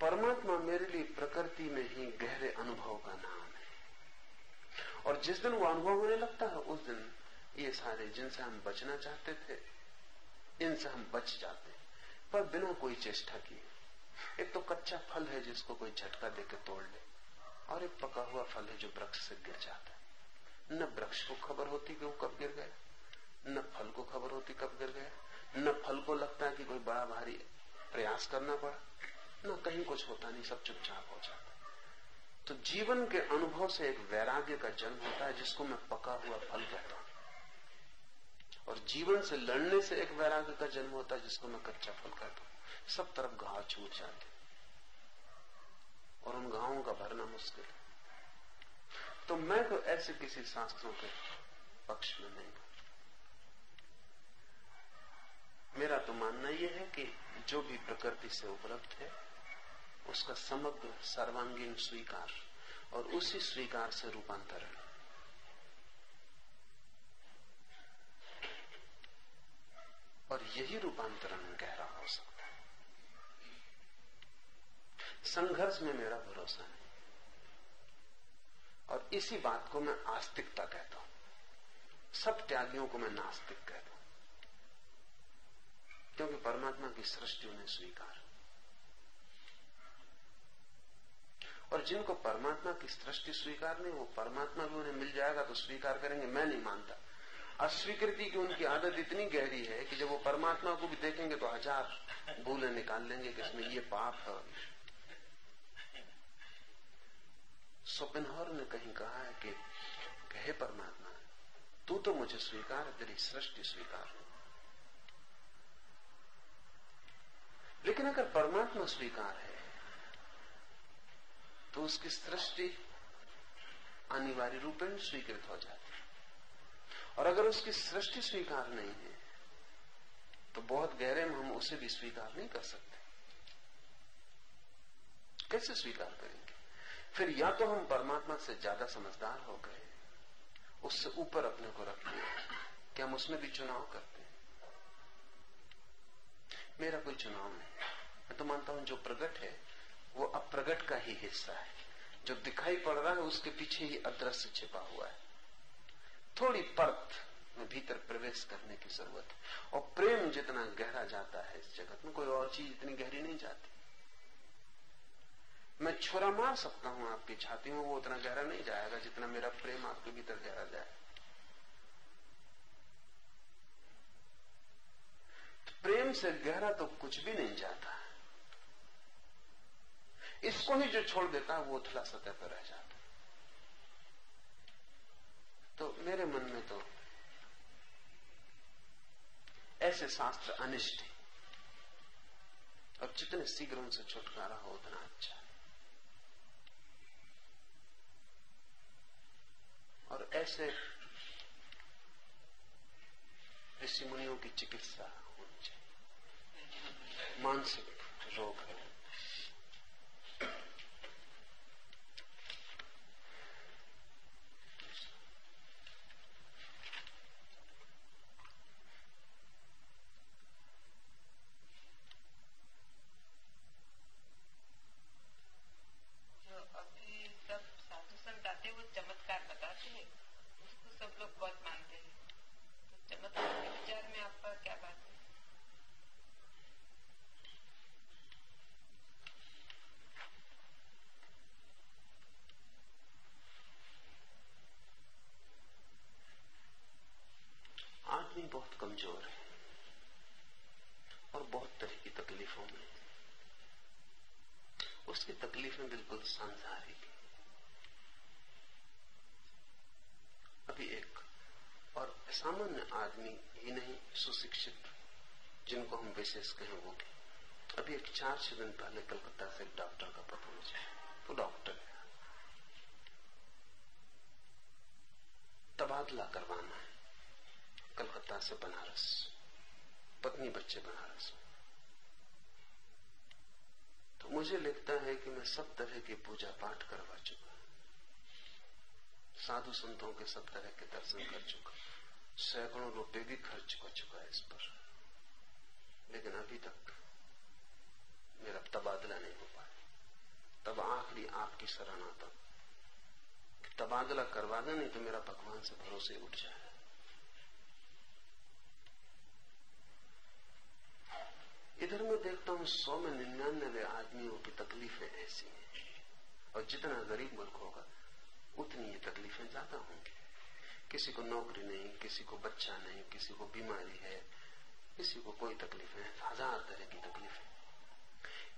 परमात्मा मेरे लिए प्रकृति में ही गहरे अनुभव का नाम है। और जिस दिन वो अनुभव होने लगता है, उस दिन ये सारे जिनसे हम बचना चाहते थे, इनसे हम बच जाते पर बिना कोई चेष्टा किए। एक तो कच्चा फल है जिसको कोई झटका देके तोड़ ले। और एक पका हुआ फल है जो वृक्ष से गिर जाता है। न वृक्ष को खबर होती कि वो कब गिर गया, न फल को खबर होती कब गिर गया, न फल को लगता है कि कोई बड़ा भारी प्रयास करना पड़ा, न कहीं कुछ होता नहीं, सब चुपचाप हो जाता तो जीवन के अनुभव से एक वैराग्य का जन्म होता है, जिसको मैं पका हुआ फल कहता हूँ। और जीवन से लड़ने से एक वैराग्य का जन्म होता है, जिसको मैं कच्चा फल कहता हूँ। सब तरफ़ घाव छूट जाते और उन घावों का भरना मुश्किल है। तो मैं तो ऐसे किसी शास्त्रों के पक्ष में नहीं हूँ। मेरा तो मानना यह है कि जो भी प्रकृति से उपलब्ध है, उसका समग्र, सर्वांगीण स्वीकार और उसी स्वीकार से रूपांतरण और यही रूपांतरण गहरा हो सकता संघर्ष में मेरा भरोसा नहीं। और इसी बात को मैं आस्तिकता कहता हूँ। सब त्यागियों को मैं नास्तिक कहता हूँ। क्योंकि परमात्मा की सृष्टि उन्हें स्वीकार और जिनको परमात्मा की सृष्टि स्वीकार नहीं, वो परमात्मा भी उन्हें मिल जाएगा तो स्वीकार करेंगे, मैं नहीं मानता। अस्वीकृति की उनकी आदत इतनी गहरी है कि जब वो परमात्मा को भी देखेंगे तो हज़ार भूले निकाल लेंगे कि इसमें ये पाप है सोपेनहर ने कहीं कहा है कि, कहे परमात्मा, तू तो मुझे स्वीकार है, तेरी सृष्टि स्वीकार है. लेकिन अगर परमात्मा स्वीकार है तो उसकी सृष्टि अनिवार्य रूप में स्वीकृत हो जाती और अगर उसकी सृष्टि स्वीकार नहीं है तो बहुत गहरे में हम उसे भी स्वीकार नहीं कर सकते। कैसे स्वीकार करेंगे? फिर या तो हम परमात्मा से ज़्यादा समझदार हो गए, उससे ऊपर अपने को रख लिया कि हम उसमें भी चुनाव करते हैं। मेरा कोई चुनाव नहीं। मैं तो मानता हूँ जो प्रकट है, वो अप्रगट का ही हिस्सा है। जो दिखाई पड़ रहा है, उसके पीछे ही अदृश्य छिपा हुआ है। थोड़ी परत में भीतर प्रवेश करने की ज़रूरत है। और प्रेम जितना गहरा जाता है इस जगत में, कोई और चीज़ इतनी गहरी नहीं जाती। मैं छोरा मार सकता हूँ, आपकी छाती में वो उतना गहरा नहीं जाएगा जितना मेरा प्रेम आपके भीतर गहरा जाए। तो प्रेम से गहरा तो कुछ भी नहीं जाता। इसको ही जो छोड़ देता है, वो उथला सतह पर रह जाता तो मेरे मन में तो ऐसे शास्त्र अनिष्ट और जितने शीघ्र उनसे छुटकारा हो, उतना अच्छा और ऐसे ऋषि मुनियों की चिकित्सा होनी चाहिए मानसिक रोग है जो अभी सब साधु संत आते हैं वो चमत्कार बताते हैं उसको सब लोग बहुत मानते हैं तो चमत्कार के विचार में आपका क्या बात है आदमी बहुत कमज़ोर है और बहुत तरह की तकलीफों में है। उसकी तकलीफें बिल्कुल सांसारिक। हैं। अभी एक और सामान्य आदमी ही नहीं, सुशिक्षित, जिनको हम विशेष कहें वो भी। अभी एक चार छह दिन पहले कलकत्ता से डॉक्टर का पता मुझे वो डॉक्टर तबादला करवाना है। कलकत्ता से बनारस। पत्नी बच्चे बनारस तो मुझे लगता है कि मैं सब तरह की पूजा पाठ करवा चुका साधु संतों के सब तरह के दर्शन कर चुका सैकड़ों रुपए भी खर्च कर चुका है इस पर। लेकिन अभी तक मेरा तबादला नहीं हो पाया। तब आखिरी आपकी शरण आता तबादला करवा दे नहीं तो मेरा भगवान से भरोसे उठ जाए। इधर मैं देखता हूँ सौ में निन्यानवे आदमियों की तकलीफें ऐसी हैं। और जितना गरीब मुल्क होगा, उतनी ये तकलीफें ज़्यादा होंगी। किसी को नौकरी नहीं, किसी को बच्चा नहीं, किसी को बीमारी है, किसी को कोई तकलीफ़ है हज़ार तरह की तकलीफें।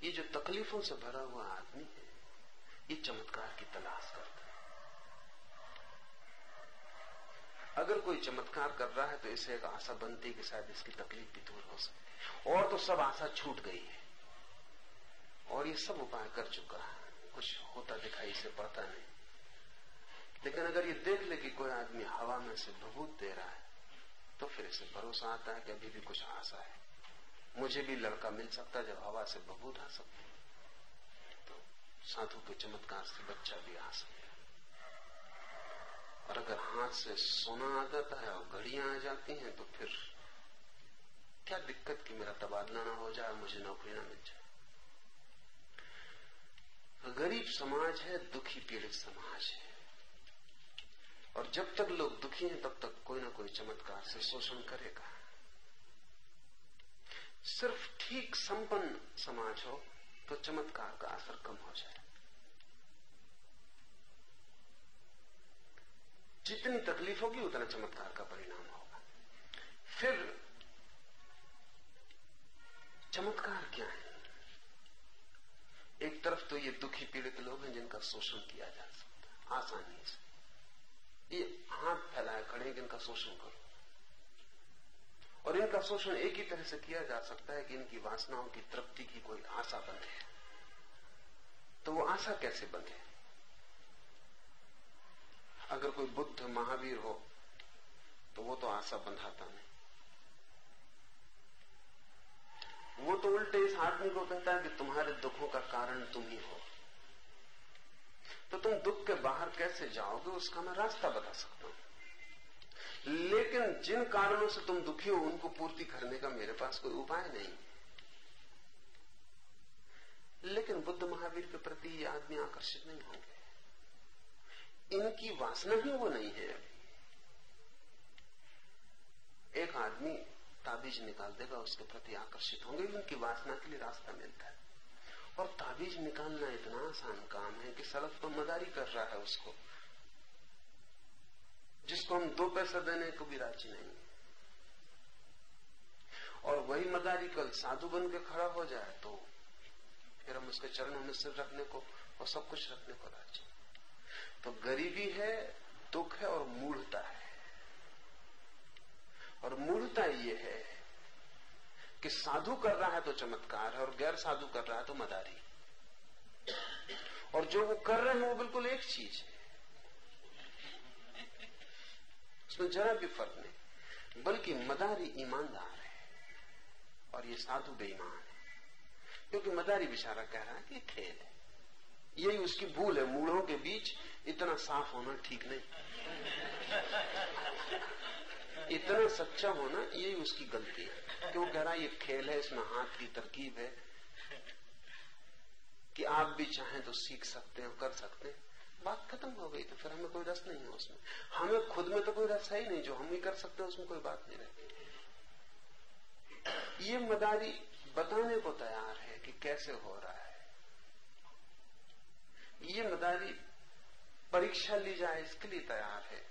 ये जो तकलीफों से भरा हुआ आदमी है, ये चमत्कार की तलाश करता है। अगर कोई चमत्कार कर रहा है तो इसे एक आशा बनती है कि शायद इसकी तकलीफ़ भी दूर हो सके। और तो सब आशा छूट गई है। और ये सब उपाय कर चुका है। कुछ होता दिखाई से पड़ता नहीं। लेकिन अगर ये देख ले कि कोई आदमी हवा में से भभूत दे रहा है तो फिर इसे भरोसा आता है कि अभी भी कुछ आशा है। मुझे भी लड़का मिल सकता जब हवा से भभूत आ सकती तो साधु के चमत्कार से बच्चा भी आ सकता और अगर हाथ से सोना आ जाता है और घड़ियाँ आ जाती हैं तो फिर क्या दिक्कत कि मेरा तबादला ना हो जाए, मुझे नौकरी ना मिल जाए? गरीब समाज है, दुखी पीड़ित समाज है। और जब तक लोग दुखी हैं, तब तक कोई ना कोई चमत्कार से शोषण करेगा। सिर्फ़ ठीक संपन्न समाज हो तो चमत्कार का असर कम हो जाए जितनी तकलीफ़ होगी, उतना चमत्कार का परिणाम होगा। फिर, चमत्कार क्या है? एक तरफ़ तो ये दुखी पीड़ित लोग हैं जिनका शोषण किया जा सकता है, आसानी से। ये हाथ फैलाए खड़े जिनका शोषण करो। और इनका शोषण एक ही तरह से किया जा सकता है कि इनकी वासनाओं की तृप्ति की कोई आशा बंधे तो वो आशा कैसे बंधे अगर कोई बुद्ध महावीर हो तो वो तो आशा बंधाता नहीं। वो तो उल्टे इस आदमी को कहता है कि तुम्हारे दुखों का कारण तुम ही हो। तो तुम दुख के बाहर कैसे जाओगे, उसका मैं रास्ता बता सकता हूँ। लेकिन जिन कारणों से तुम दुखी हो, उनको पूर्ति करने का मेरे पास कोई उपाय नहीं। लेकिन बुद्ध महावीर के प्रति ये आदमी आकर्षित नहीं होंगे। इनकी वासना ही वो नहीं है। एक आदमी ताबीज निकाल देगा, उसके प्रति आकर्षित होंगे उनकी वासना के लिए रास्ता मिलता है। और ताबीज निकालना इतना आसान काम है कि सड़क पर मदारी कर रहा है उसको, जिसको हम दो पैसा देने को भी राज़ी नहीं। और वही मदारी कल साधु बन के खड़ा हो जाए तो फिर हम उसके चरणों में सिर रखने को और सब कुछ रखने को राज़ी। तो गरीबी है, दुख है और मूढ़ता है। और मूढ़ता ये है कि साधु कर रहा है तो चमत्कार है और गैर साधु कर रहा है तो मदारी। और जो वो कर रहे हैं वो बिल्कुल एक चीज़ है। उसमें जरा भी फ़र्क नहीं, बल्कि मदारी ईमानदार है और ये साधु बेईमान है। क्योंकि मदारी बेचारा कह रहा है कि खेल है। यही उसकी भूल है। मूढ़ों के बीच इतना साफ़ होना ठीक नहीं। इतना सच्चा होना यही उसकी गलती है। क्यों कह रहा है, ये खेल है, इसमें हाथ की तरकीब है कि आप भी चाहें तो सीख सकते हैं, कर सकते हैं। बात खत्म हो गई तो फिर हमें कोई रस नहीं है उसमें। हमें खुद में तो कोई रस है ही नहीं, जो हम भी कर सकते हैं, उसमें कोई बात नहीं रहती। ये मदारी बताने को तैयार है कि कैसे हो रहा है। ये मदारी परीक्षा ली जाए, इसके लिए तैयार है।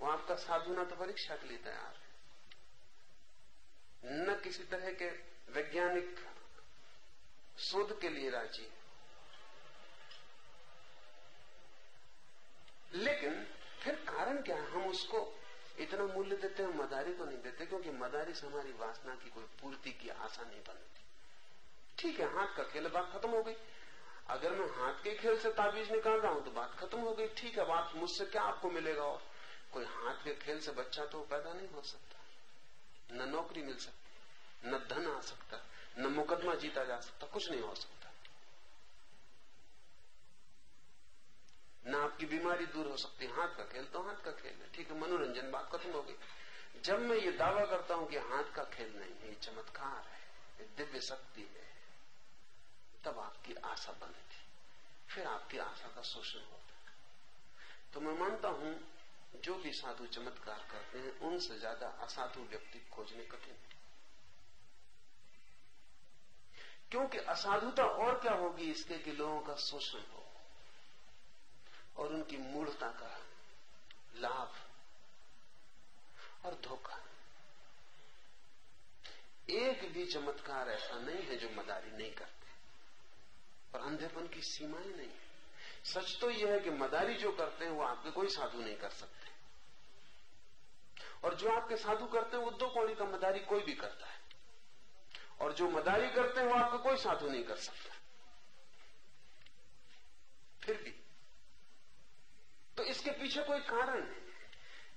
वो आपका साधु ना तो परीक्षा के लिए तैयार है। न किसी तरह के वैज्ञानिक शोध के लिए राज़ी लेकिन फिर कारण क्या है? हम उसको इतना मूल्य देते हैं, मदारी को नहीं देते, क्योंकि मदारी से हमारी वासना की कोई पूर्ति की आशा नहीं बनती ठीक है, हाथ का खेल बात खत्म हो गई। अगर मैं हाथ के खेल से ताबीज निकाल रहा हूँ तो बात खत्म हो गई, ठीक है बात मुझसे क्या आपको मिलेगा? और कोई हाथ के खेल से बच्चा तो पैदा नहीं हो सकता। न नौकरी मिल सकती, न धन आ सकता, न मुकदमा जीता जा सकता, कुछ नहीं हो सकता। न आपकी बीमारी दूर हो सकती, हाथ का खेल तो हाथ का खेल है, ठीक है, मनोरंजन बात खत्म हो गई। जब मैं ये दावा करता हूँ कि हाथ का खेल नहीं है चमत्कार है दिव्य शक्ति है तब आपकी आशा बनती फिर आपकी आशा का शोषण होता है तो मैं मानता हूँ, जो भी साधु चमत्कार करते हैं, उनसे ज़्यादा असाधु व्यक्ति खोजने कठिन है। क्योंकि असाधुता और क्या होगी, इसके कि लोगों का शोषण हो और उनकी मूर्ता का लाभ और धोखा। एक भी चमत्कार ऐसा नहीं है जो मदारी नहीं करते। अंधेपन की सीमाएँ नहीं। है सच तो यह है कि मदारी जो करते हैं, वो आपके कोई साधु नहीं कर सकते। और जो आपके साधु करते हैं, वो दो कौड़ी का मदारी कोई भी करता है। और जो मदारी करते हैं, वो आपका कोई साधु नहीं कर सकता। फिर भी। तो इसके पीछे कोई कारण है?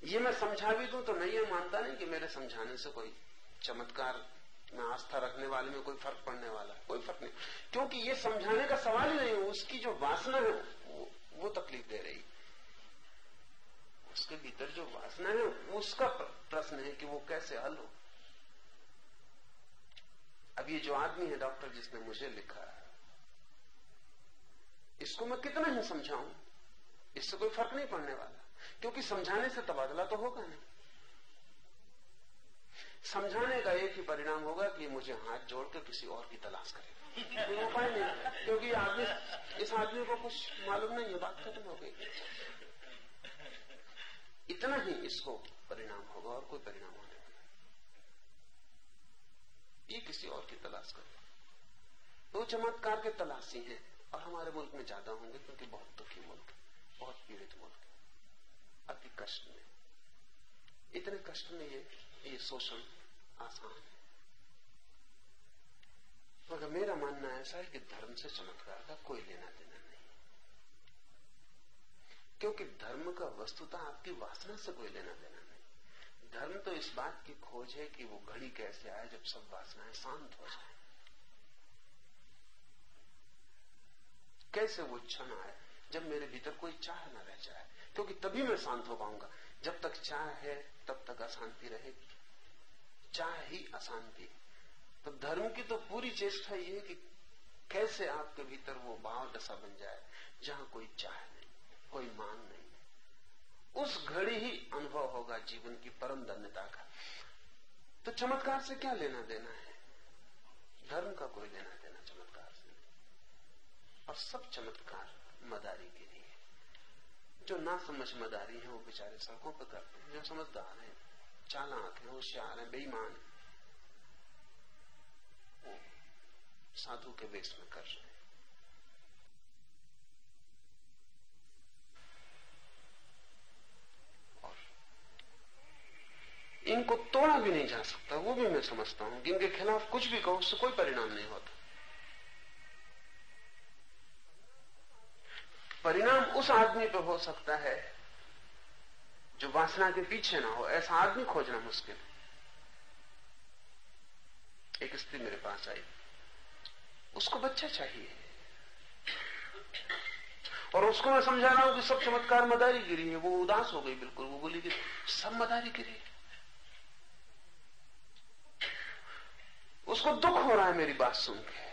ये मैं समझा भी दू तो मैं ये मानता नहीं कि मेरे समझाने से कोई चमत्कार में आस्था रखने वाले में कोई फ़र्क पड़ने वाला कोई फ़र्क नहीं। क्योंकि ये समझाने का सवाल ही नहीं है उसकी जो वासना है वो, वो तकलीफ़ दे रही। उसके भीतर जो वासना है उसका प्रश्न है कि वो कैसे हल हो। अब ये जो आदमी है डॉक्टर जिसने मुझे लिखा इसको मैं कितना ही समझाऊं इससे कोई फ़र्क नहीं पड़ने वाला। क्योंकि समझाने से तबादला तो होगा नहीं। समझाने का एक ही परिणाम होगा कि मुझे हाथ जोड़कर किसी और की तलाश करेगा कोई उपाय नहीं क्योंकि आदमी, इस आदमी को कुछ मालूम नहीं है बात खत्म हो गई। इतना ही इसको परिणाम होगा और कोई परिणाम होने वाला ये किसी और की तलाश करेगा तो चमत्कार के तलाशी हैं और हमारे मुल्क में ज़्यादा होंगे क्योंकि बहुत दुखी मुल्क, बहुत पीड़ित मुल्क, अति कष्ट में। इतने कष्ट में ये ये शोषण आसान है मगर मेरा मानना ऐसा है कि धर्म से चमत्कार का कोई लेना देना नहीं क्योंकि धर्म का वस्तुता आपकी वासना से कोई लेना देना नहीं धर्म तो इस बात की खोज है कि वो घड़ी कैसे आए जब सब वासनाएँ शांत हो जाए कैसे वो क्षण आए जब मेरे भीतर कोई चाह न रह जाए क्योंकि तभी मैं शांत हो पाऊँगा जब तक चाह है तब तक अशांति रहेगी चाह ही अशांति तो धर्म की तो पूरी चेष्टा ये कि कैसे आपके भीतर वो भाव दशा बन जाए, जहाँ कोई चाह नहीं, कोई मांग नहीं। उस घड़ी ही अनुभव होगा जीवन की परम धन्यता का। तो चमत्कार से क्या लेना देना है? धर्म का कोई लेना देना चमत्कार से और सब चमत्कार मदारी के लिए। जो ना समझ मदारी है, वो बेचारे सड़कों पर करते हैं, जो समझदार है। चालाक है होशियार है बेईमान वो साधु के वेश में कर रहे हैं इनको तोड़ा भी नहीं जा सकता वो भी मैं समझता हूँ इनके खिलाफ कुछ भी कहो उससे कोई परिणाम नहीं होता परिणाम उस आदमी पर हो सकता है जो वासना के पीछे ना हो, ऐसा आदमी खोजना मुश्किल। है एक स्त्री मेरे पास आई। उसको बच्चा चाहिए। और उसको मैं समझा रहा हूँ कि सब चमत्कार मदारी गिरी है, वो उदास हो गई बिल्कुल, वो बोली कि सब मदारी गिरी उसको दुख हो रहा है मेरी बात सुन के।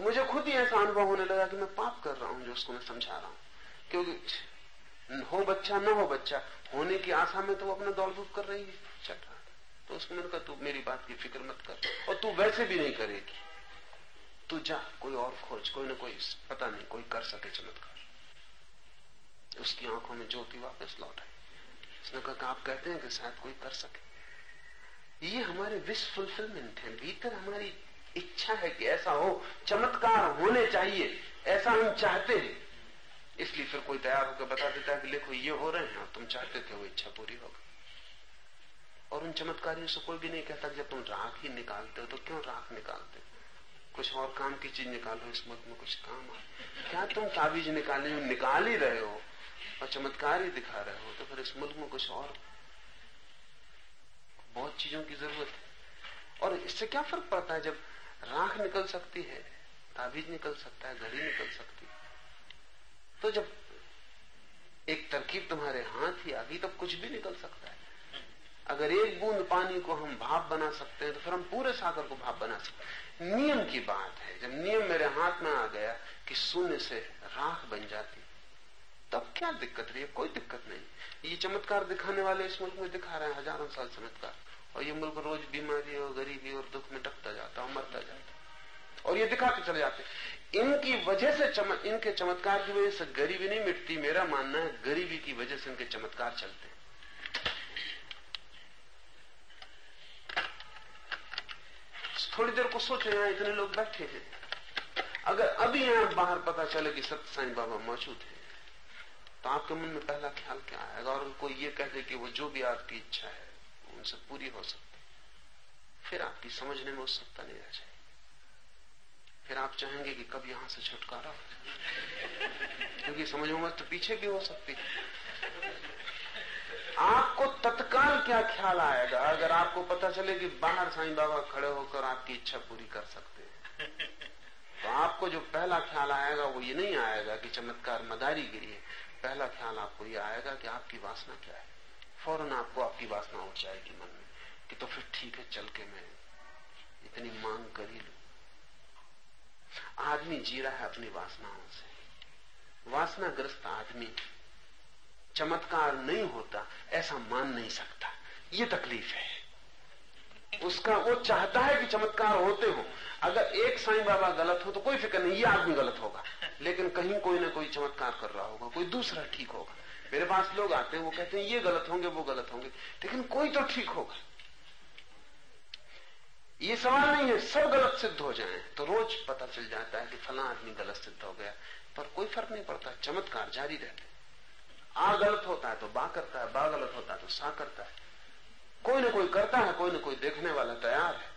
मुझे खुद ही ऐसा अनुभव होने लगा कि मैं पाप कर रहा हूँ जो उसको मैं समझा रहा हूँ। क्योंकि हो बच्चा, न हो बच्चा, होने की आशा में तो वो अपना दौड़ धूप कर रही है। रहा तो उसको मैंने कहा, तू मेरी बात की फ़िक्र मत कर, और तू वैसे भी नहीं करेगी। तू जा, कोई और खोज, कोई ना कोई, पता नहीं, कोई कर सके, चमत्कार। उसकी आँखों में ज्योति वापस लौट आई। उसने कहा, आप कहते हैं कि शायद कोई कर सके। ये हमारे विश फुलफिलमेंट है। भीतर हमारी इच्छा है कि ऐसा हो, चमत्कार होने चाहिए, ऐसा हम चाहते हैं। इसलिए फिर कोई तैयार होकर बता देता है कि देखो ये हो रहे हैं तुम चाहते थे वो इच्छा पूरी हो और उन चमत्कारियों से कोई भी नहीं कहता जब तुम राख ही निकालते हो तो क्यों राख निकालते हो? कुछ और काम की चीज़ निकालो, इस मुल्क में कुछ काम आ। क्या तुम ताबीज निकाले हो निकाल ही रहे हो और चमत्कार ही दिखा रहे हो? तो फिर इस मुल्क में कुछ और बहुत चीज़ों की ज़रूरत है। और इससे क्या फ़र्क पड़ता है जब राख निकल सकती है ताबीज निकल सकता है, घड़ी निकल सकती है? तो जब एक तरकीब तुम्हारे हाथ ही आ गई, तब कुछ भी निकल सकता है। अगर एक बूंद पानी को हम भाप बना सकते हैं तो फिर हम पूरे सागर को भाप बना सकते हैं। नियम की बात है, जब नियम मेरे हाथ में आ गया कि शून्य से राख बन जाती, तब क्या दिक्कत रही? है कोई दिक्कत नहीं। ये चमत्कार दिखाने वाले इस मुल्क में दिखा रहे हैं, हज़ारों साल चमत्कार। और ये मुल्क रोज बीमारी और गरीबी और दुख में डकता जाता और मरता जाता और ये दिखा के चले जाते इनकी वजह से चम, इनके चमत्कार की वजह से गरीबी नहीं मिटती। मेरा मानना है गरीबी की वजह से इनके चमत्कार चलते हैं। थोड़ी देर को सोचो यहाँ इतने लोग बैठे हैं। अगर अभी यहाँ बाहर पता चले कि सत्य साईं बाबा मौजूद है तो आपके मन में पहला ख्याल क्या आएगा? और उनको ये कह दे कि वो जो भी आपकी इच्छा है उनसे पूरी हो सकती फिर आपकी समझने में उस उत्सुकता नहीं रह जाएगी। फिर आप चाहेंगे कि कब यहाँ से छुटकारा हो क्योंकि समझ में तो पीछे भी हो सकती आपको तत्काल क्या ख्याल आएगा? अगर आपको पता चले कि बाहर साईं बाबा खड़े होकर आपकी इच्छा पूरी कर सकते हैं तो आपको जो पहला ख्याल आएगा वो ये नहीं आएगा कि चमत्कार मदारी गिरी है। पहला ख्याल आपको ये आएगा कि आपकी वासना क्या है। फ़ौरन आपको आपकी वासना उठ जाएगी मन में कि तो फिर ठीक है, चल के मैं इतनी मांग कर ही लू। आदमी जी रहा है अपनी वासनाओं से। वासनाग्रस्त आदमी चमत्कार नहीं होता, ऐसा मान नहीं सकता। ये तकलीफ़ है। उसका वो चाहता है कि चमत्कार होते हो। अगर एक साईं बाबा गलत हो तो कोई फ़िक्र नहीं, ये आदमी गलत होगा। लेकिन कहीं कोई ना कोई चमत्कार कर रहा होगा, कोई दूसरा ठीक होगा। मेरे पास लोग आते हैं, वो कहते हैं, ये गलत होंगे, वो गलत होंगे। लेकिन कोई तो ठीक होगा। ये सवाल नहीं है, सब गलत सिद्ध हो जाए। तो रोज पता चल जाता है कि फला आदमी गलत सिद्ध हो गया, पर कोई फ़र्क नहीं पड़ता, चमत्कार जारी रहते आ गलत होता है तो बा करता है, बा गलत होता है तो सा करता है। कोई ना कोई करता है, कोई ना कोई देखने वाला तैयार है।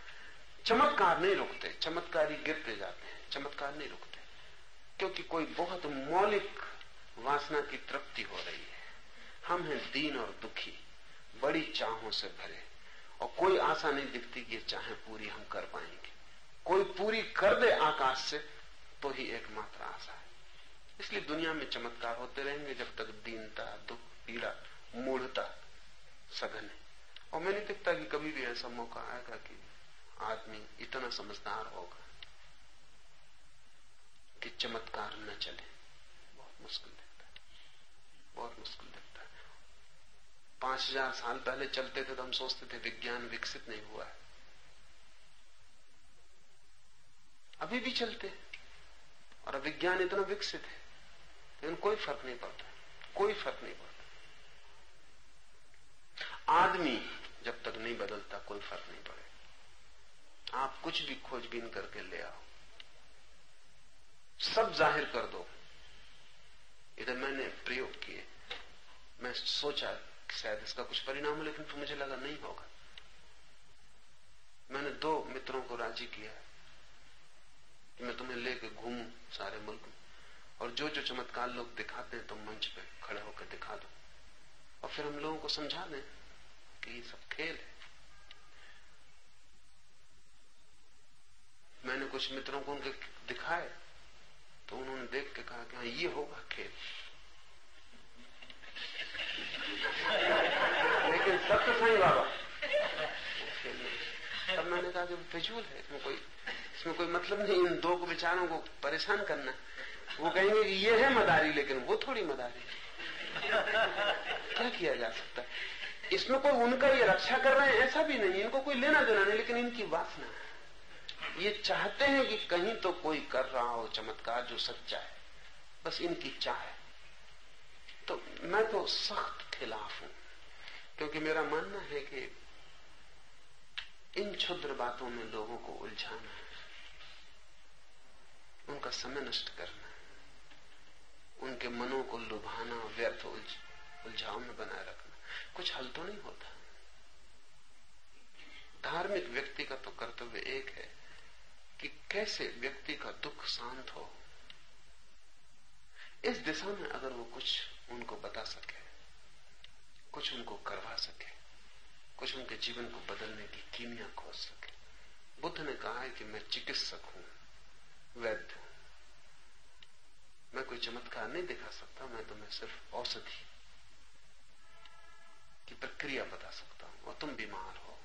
चमत्कार नहीं रुकते, चमत्कारी गिरते जाते हैं, चमत्कार नहीं रुकते। क्योंकि कोई बहुत मौलिक वासना की तृप्ति हो रही है। हम हैं दीन और दुखी, बड़ी चाहों से भरे। और कोई आशा नहीं दिखती कि चाहे पूरी हम कर पाएँगे। कोई पूरी कर दे आकाश से तो ही एकमात्र आशा है। इसलिए दुनिया में चमत्कार होते रहेंगे जब तक दीनता, दुख, पीड़ा, मूढ़ता सघन है। और मैं नहीं दिखता कि कभी भी ऐसा मौका आएगा कि आदमी इतना समझदार होगा कि चमत्कार न चले। बहुत मुश्किल दिखता है। बहुत मुश्किल दिखता है। पाँच हज़ार साल पहले चलते थे तो हम सोचते थे विज्ञान विकसित नहीं हुआ है। अभी भी चलते और विज्ञान इतना विकसित है, लेकिन कोई फ़र्क नहीं पड़ता। कोई फ़र्क नहीं पड़ता। आदमी जब तक नहीं बदलता, कोई फ़र्क नहीं पड़ेगा। आप कुछ भी खोजबीन करके ले आओ। सब ज़ाहिर कर दो। इधर मैंने प्रयोग किए। मैं सोचा शायद इसका कुछ परिणाम हो, लेकिन फिर मुझे लगा नहीं होगा। मैंने दो मित्रों को राज़ी किया कि मैं तुम्हें लेके घूमू सारे मुल्क में, और जो जो चमत्कार लोग दिखाते हैं तो मंच पे खड़े होकर दिखा दो। और फिर हम लोगों को समझा दें कि ये सब खेल है। मैंने कुछ मित्रों को उनके दिखाए तो उन्होंने देख के कहा कि हाँ ये होगा खेल। सत्य सही बाबा <laughs> तब मैंने कहा कि फिजूल है, इसमें कोई इसमें कोई मतलब नहीं, इन दो विचारों को परेशान करना। वो कहेंगे कि ये है मदारी, लेकिन वो थोड़ी मदारी <laughs> क्या किया जा सकता है? इसमें कोई उनका ये रक्षा कर रहे हैं, ऐसा भी नहीं इनको कोई लेना देना नहीं, लेकिन इनकी वासना है। ये चाहते हैं कि कहीं तो कोई कर रहा हो, चमत्कार जो सच्चा है। बस इनकी चाह है। तो मैं तो सख्त खिलाफ हूँ। क्योंकि मेरा मानना है कि इन क्षुद्र बातों में लोगों को उलझाना है। उनका समय नष्ट करना उनके मनों को लुभाना, व्यर्थ उलझाव में बनाए रखना। कुछ हल तो नहीं होता। धार्मिक व्यक्ति का तो कर्तव्य एक है कि कैसे व्यक्ति का दुख शांत हो। इस दिशा में अगर वो कुछ उनको बता सके। कुछ उनको करवा सके, कुछ उनके जीवन को बदलने की कीमिया खोज सके। बुद्ध ने कहा है कि मैं चिकित्सक हूँ, वैद्य हूँ। मैं कोई चमत्कार नहीं दिखा सकता, मैं तुम्हें सिर्फ़ औषधि की प्रक्रिया बता सकता हूँ, और तुम बीमार हो।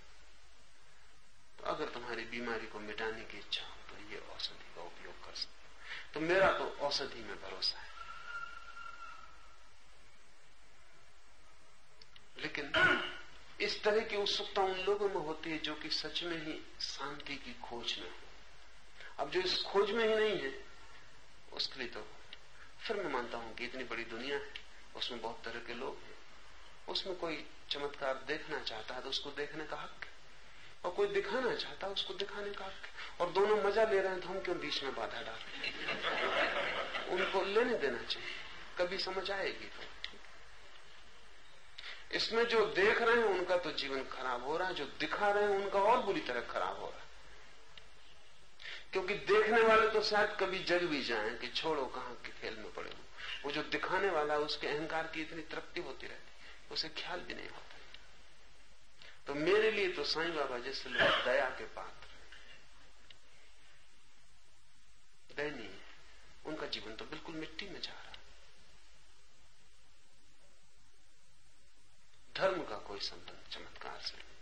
तो अगर तुम्हारी बीमारी को मिटाने की इच्छा हो तो ये औषधि का उपयोग कर सकते तो मेरा तो औषधि में भरोसा है। लेकिन इस तरह की उत्सुकता उन लोगों में होती है जो कि सच में ही शांति की खोज में हो। अब जो इस खोज में ही नहीं है, उसके लिए तो फिर मैं मानता हूँ कि इतनी बड़ी दुनिया है, उसमें बहुत तरह के लोग हैं। उसमें कोई चमत्कार देखना चाहता है तो उसको देखने का हक और कोई दिखाना चाहता है उसको दिखाने का हक और दोनों मज़ा ले रहे हैं तो हम क्यों बीच में बाधा डाल? उनको लेने देना चाहिए, कभी समझ आएगी तो। इसमें जो देख रहे हैं उनका तो जीवन खराब हो रहा है, जो दिखा रहे हैं उनका और बुरी तरह खराब हो रहा है। क्योंकि देखने वाले तो शायद कभी जग भी जाए कि छोड़ो, कहाँ के खेल में पड़े वो जो दिखाने वाला है, उसके अहंकार की इतनी तरक्की होती रहती उसे ख्याल भी नहीं होता तो मेरे लिए तो साईं बाबा जैसे लोग दया के पात्र दयनीय उनका जीवन तो बिल्कुल मिट्टी में जा रहा धर्म का कोई संबंध चमत्कार से नहीं।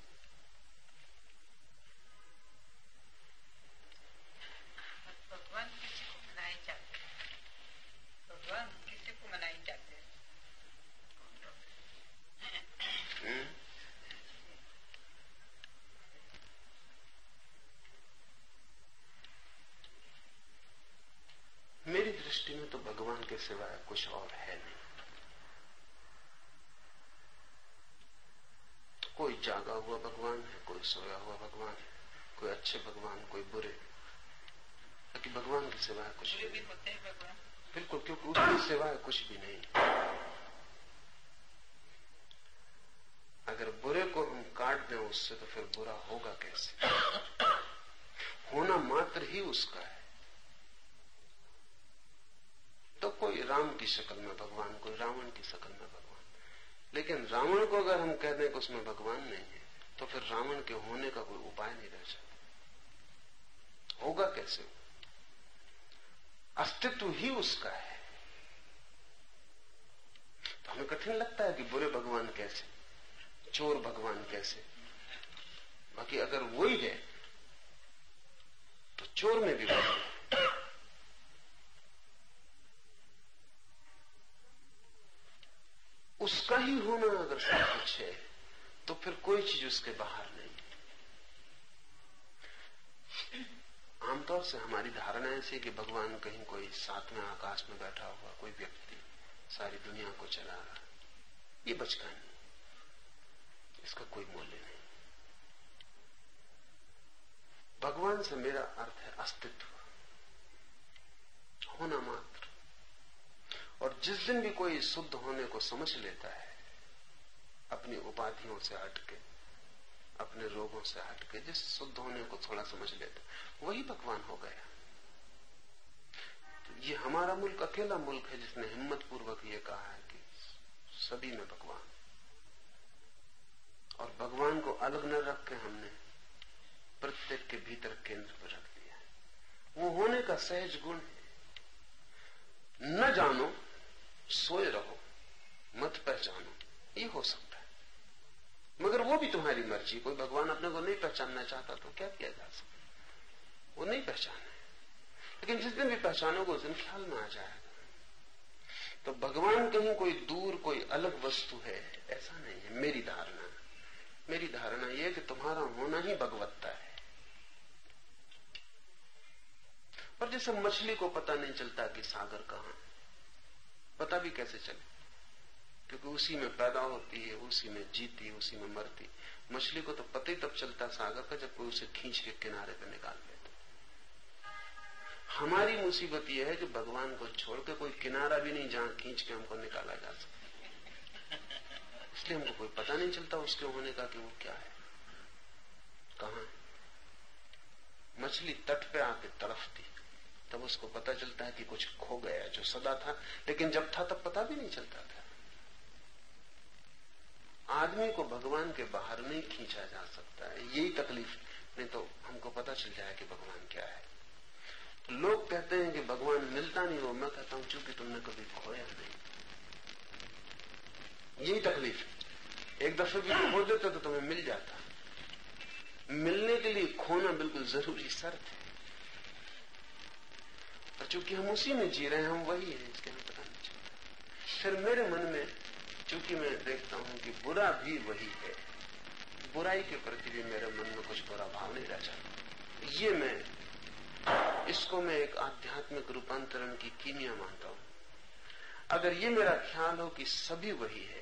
मेरी दृष्टि में तो भगवान के सिवाय कुछ और है नहीं कोई जागा हुआ भगवान है कोई सोया हुआ भगवान। है कोई अच्छे भगवान कोई बुरे। ताकि भगवान के सिवाय कुछ भी नहीं। बिल्कुल क्योंकि उसके सिवाय कुछ भी नहीं। अगर बुरे को हम काट दें उससे तो फिर बुरा होगा कैसे? होना मात्र ही उसका है। तो कोई राम की शक्ल में भगवान कोई रावण की शक्ल में भगवान। लेकिन रावण को अगर हम कह दें कि उसमें भगवान नहीं है तो फिर रावण के होने का कोई उपाय नहीं रह जाता होगा कैसे? अस्तित्व ही उसका है। तो हमें कठिन लगता है कि बुरे भगवान कैसे, चोर भगवान कैसे। बाकी अगर वही है तो चोर में भी भगवान उसका ही होना अगर सब कुछ है तो फिर कोई चीज़ उसके बाहर नहीं। आमतौर से हमारी धारणा ऐसी कि भगवान कहीं कोई साथ में, आकाश में बैठा हुआ कोई व्यक्ति सारी दुनिया को चला रहा ये बचकानी इसका कोई मूल्य नहीं। भगवान से मेरा अर्थ है अस्तित्व। होना मात्र। और जिस दिन भी कोई शुद्ध होने को समझ लेता है अपनी उपाधियों से हटके, अपने रोगों से हटके, जिस शुद्ध होने को थोड़ा समझ लेता वही भगवान हो गया। तो ये हमारा मुल्क, अकेला मुल्क है जिसने हिम्मत पूर्वक ये कहा है कि सभी में भगवान। और भगवान को अलग न रख के हमने प्रत्येक के भीतर केंद्र पर रख दिया वो होने का सहज गुण है। न जानो, सोए रहो, मत पहचानो, ये हो सकता मगर वो भी तुम्हारी मर्ज़ी, कोई भगवान अपने को नहीं पहचानना चाहता तो क्या किया जा सकता वो नहीं पहचाने लेकिन जिस दिन भी पहचानोगे, उस दिन ख्याल में आ जाएगा। तो भगवान कहीं कोई दूर, कोई अलग वस्तु है, ऐसा नहीं है। मेरी धारणा मेरी धारणा यह कि तुम्हारा होना ही भगवत्ता है। और जैसे मछली को पता नहीं चलता कि सागर कहाँ पता भी कैसे चले? क्योंकि उसी में पैदा होती है, उसी में जीती उसी में मरती मछली को तो पता ही तब चलता सागर का जब कोई उसे खींच के किनारे पे निकाल लेता हमारी मुसीबत यह है कि भगवान को छोड़ के कोई किनारा भी नहीं जहाँ खींच के हमको निकाला जा सके। इसलिए हमको कोई पता नहीं चलता उसके होने का कि वो क्या है। कहा मछली तट पे आके तड़फती। तब उसको पता चलता है कि कुछ खो गया जो सदा था। लेकिन जब था तब पता भी नहीं चलता था। आदमी को भगवान के बाहर नहीं खींचा जा सकता है। यही तकलीफ़ नहीं तो हमको पता चल जाए कि भगवान क्या है। तो लोग कहते हैं कि भगवान मिलता नहीं हो। मैं कहता हूँ, चूँकि तुमने कभी खोया नहीं। यही तकलीफ़ एक दफे भी खो देते तो तुम्हें मिल जाता। मिलने के लिए खोना बिल्कुल ज़रूरी शर्त है। और चूँकि हम उसी में जी रहे हैं, हम वही हैं, इसके हमें पता नहीं चलता। फिर मेरे मन में चूँकि मैं देखता हूँ कि बुरा भी वही है। बुराई के प्रति भी मेरे मन में कुछ बुरा भाव नहीं रह जाता। ये मैं, इसको मैं एक आध्यात्मिक रूपांतरण की कीमिया मानता हूँ। अगर ये मेरा ख्याल हो कि सभी वही है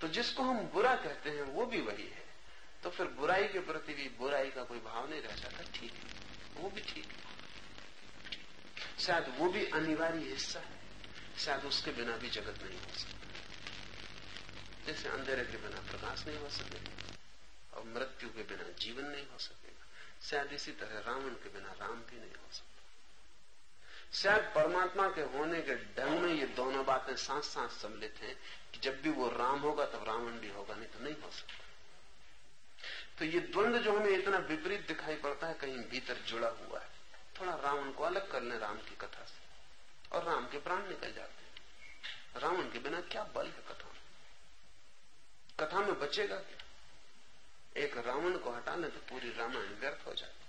तो जिसको हम बुरा कहते हैं, वो भी वही है। तो फिर बुराई के प्रति भी बुराई का कोई भाव नहीं रह जाता। ठीक है, वो भी ठीक है। शायद वो भी अनिवार्य हिस्सा है। शायद उसके बिना भी जगत नहीं हो सकता। जैसे अंधेरे के बिना प्रकाश नहीं हो सकेगा, और मृत्यु के बिना जीवन नहीं हो सकेगा। शायद इसी तरह रावण के बिना राम भी नहीं हो सकता। शायद परमात्मा के होने के ढंग में ये दोनों बातें साथ साथ सम्मिलित हैं कि जब भी वो राम होगा तब रावण भी होगा, नहीं तो नहीं हो सकता। तो ये द्वंद जो हमें इतना विपरीत दिखाई पड़ता है, कहीं भीतर जुड़ा हुआ है। थोड़ा रावण को अलग कर ले, राम की कथा से। और राम के प्राण निकल जाते हैं। रावण के बिना क्या बल है कथा में? कथा में बचेगा क्या? एक रावण को हटा ले तो पूरी रामायण व्यर्थ हो जाती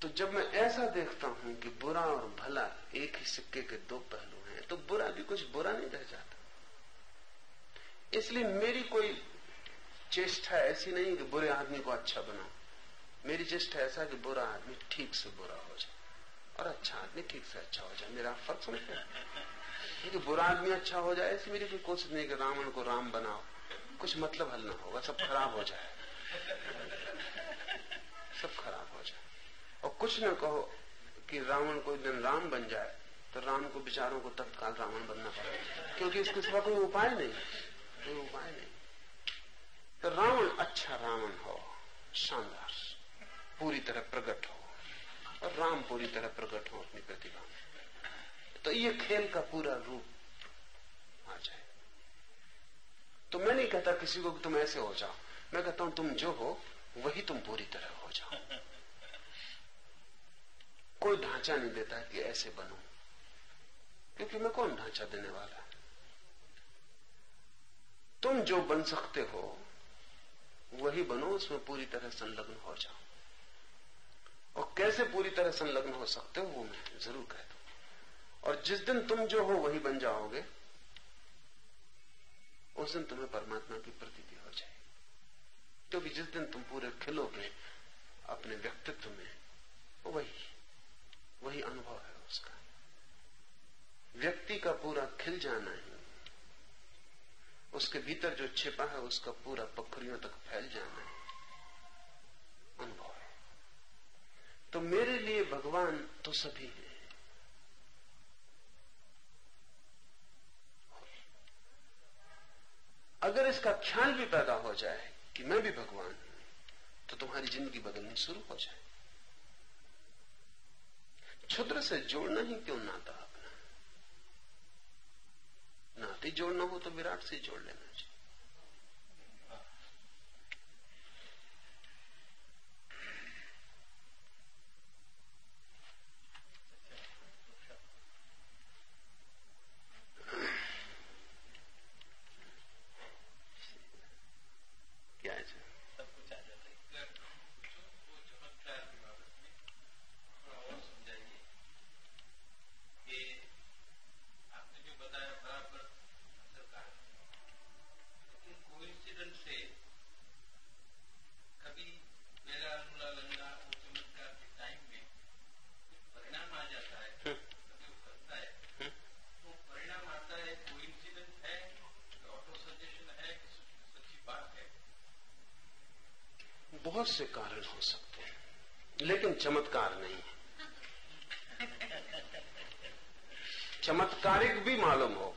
तो जब मैं ऐसा देखता हूँ कि बुरा और भला एक ही सिक्के के दो पहलू हैं तो बुरा भी कुछ बुरा नहीं रह जाता। इसलिए मेरी कोई चेष्टा ऐसी नहीं कि बुरे आदमी को अच्छा बनाओ मेरी चेष्टा ऐसा कि बुरा आदमी ठीक से बुरा हो जाए और अच्छा आदमी ठीक से अच्छा हो जाए, मेरा फ़र्क समझते कि बुरा आदमी अच्छा हो जाए, ऐसी मेरी कोई कोशिश नहीं कि रावण को राम बनाओ। कुछ मतलब हल ना होगा, सब खराब हो जाए। सब खराब हो जाए। और कुछ न कहो कि रावण कोई दिन राम बन जाए तो राम को विचारों को तत्काल रावण बनना पड़े। क्योंकि इसके सिवा कोई उपाय नहीं, कोई उपाय नहीं। तो रावण अच्छा रावण हो, शानदार। पूरी तरह प्रकट हो, और राम पूरी तरह प्रकट हो अपनी प्रतिभा में। तो ये खेल का पूरा रूप आ जाए। तो मैं नहीं कहता किसी को कि तुम ऐसे हो जाओ। मैं कहता हूँ, तुम जो हो, वही तुम पूरी तरह हो जाओ। कोई ढांचा नहीं देता कि ऐसे बनो। क्योंकि मैं कौन ढांचा देने वाला? है तुम जो बन सकते हो, वही बनो, उसमें पूरी तरह संलग्न हो जाओ। और कैसे पूरी तरह संलग्न हो सकते हो, वो मैं ज़रूर कह दू और जिस दिन तुम जो हो, वही बन जाओगे। उस दिन तुम्हें परमात्मा की प्रतीति हो जाए क्योंकि जिस दिन तुम पूरे खिलोगे अपने व्यक्तित्व में, वही वही अनुभव है उसका। व्यक्ति का पूरा खिल जाना ही उसके भीतर जो छिपा है, उसका पूरा पखरियों तक फैल जाना है अनुभव है तो मेरे लिए भगवान तो सभी हैं। अगर इसका ख्याल भी पैदा हो जाए कि मैं भी भगवान हूँ तो तुम्हारी ज़िंदगी बदलनी शुरू हो जाए। क्षुद्र से जोड़ना ही क्यों नाता अपना? नाते जोड़ना हो तो विराट से जोड़ लेना चाहिए बहुत से कारण हो सकते हैं लेकिन चमत्कार नहीं चमत्कारिक भी मालूम हो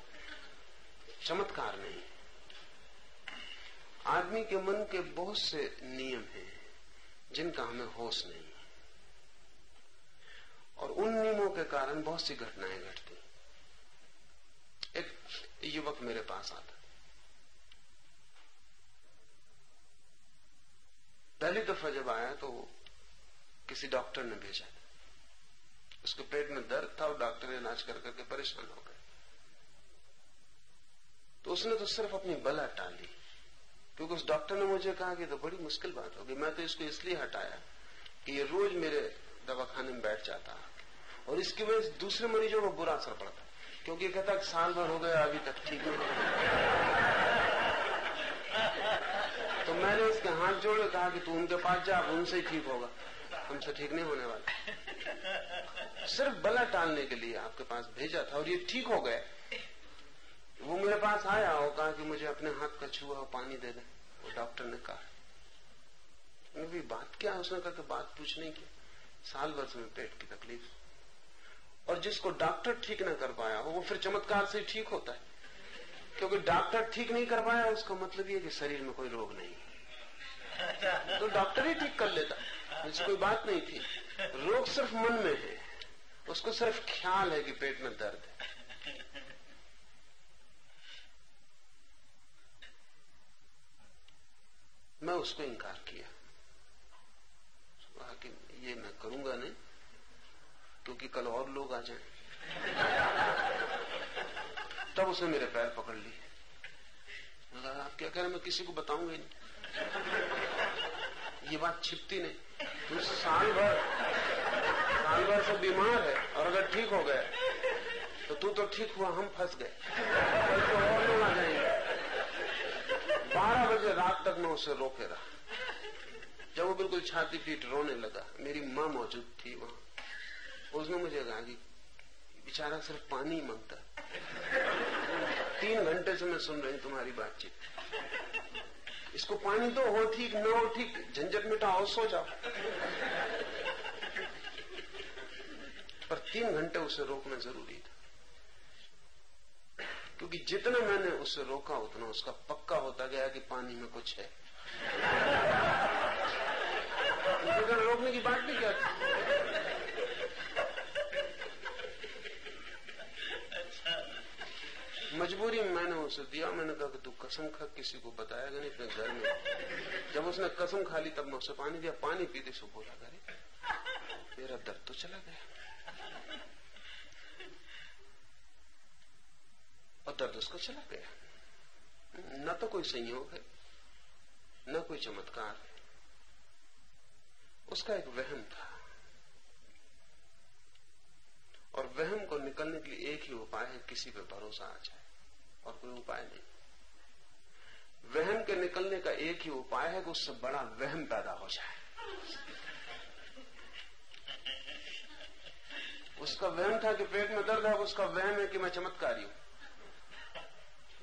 चमत्कार नहीं आदमी के मन के बहुत से नियम हैं जिनका हमें होश नहीं और उन नियमों के कारण बहुत सी घटनाएँ घटती एक युवक मेरे पास आता। पहली दफ़ा जब आया तो किसी डॉक्टर ने भेजा उसके पेट में दर्द था और डॉक्टर ने इलाज कर करके परेशान हो गए। तो उसने तो सिर्फ़ अपनी बला टाली, क्योंकि उस डॉक्टर ने मुझे कहा कि तो बड़ी मुश्किल बात होगी, मैं तो इसको इसलिए हटाया कि ये रोज मेरे दवाखाने में बैठ जाता। और इसकी वजह से दूसरे मरीजों को बुरा असर पड़ता है। क्योंकि कहता है साल भर हो गया, अभी तक ठीक नहीं तो मैंने उसके हाथ जोड़े, कहा कि तू उनके पास जा उनसे ही ठीक होगा। हमसे ठीक नहीं होने वाला। सिर्फ़ बला टालने के लिए आपके पास भेजा था, और ये ठीक हो गए वो मेरे पास आया और कहा कि मुझे अपने हाथ का छुआ और पानी दे दे। वो डॉक्टर ने कहा। भी बात क्या है उसने कहा कि बात पूछने की। साल भर में पेट की तकलीफ़ और जिसको डॉक्टर ठीक ना कर पाया हो, वो फिर चमत्कार से ठीक होता है। क्योंकि डॉक्टर ठीक नहीं कर पाया, उसका मतलब ये कि शरीर में कोई रोग नहीं। तो डॉक्टर ही ठीक कर लेता। इसकी कोई बात नहीं थी। रोग सिर्फ़ मन में है। उसको सिर्फ़ ख्याल है कि पेट में दर्द है। मैं उसको इनकार किया। कि ये मैं करूँगा नहीं। क्योंकि कल और लोग आ जाए। तब उसने मेरे पैर पकड़ लिए। आप क्या कह रहे मैं किसी को बताऊँगा नहीं। ये बात छिपती नहीं। तू साल भर साल भर से बीमार है और अगर ठीक हो गया तो तू तो ठीक हुआ, हम फंस गए। तो और लोग आ जाएँगे। बारह बजे रात तक मैं उसे रोके रहा। जब वो बिल्कुल छाती पीट रोने लगा, मेरी माँ मौजूद थी वहाँ। उसने मुझे कि बेचारा सिर्फ़ पानी माँगता तीन घंटे से मैं सुन रही हूँ तुम्हारी बातचीत। इसको पानी दो, हो ठीक, न हो ठीक, झंझट मिटाओ सो जाओ। पर तीन घंटे उसे रोकना ज़रूरी था। क्योंकि जितना मैंने उसे रोका, उतना उसका पक्का होता गया कि पानी में कुछ है। रोकने की बात भी क्या थी? मजबूरी में मैंने उसे दिया, मैंने कहा कि तू कसम खा, किसी को बताएगा नहीं, अपने घर में। जब उसने कसम खा ली, तब मैं उसे पानी दिया। पानी पीते से बोला करे मेरा दर्द तो चला गया। और दर्द उसको चला गया। न तो कोई संयोग है, न कोई चमत्कार है। उसका एक वहम था। और वहम को निकलने के लिए एक ही उपाय है, किसी पे भरोसा आ जाए। और कोई उपाय नहीं। वहम के निकलने का एक ही उपाय है कि उससे बड़ा वहम पैदा हो जाए। उसका वहम था कि पेट में दर्द है उसका वहम है कि मैं चमत्कारी हूँ।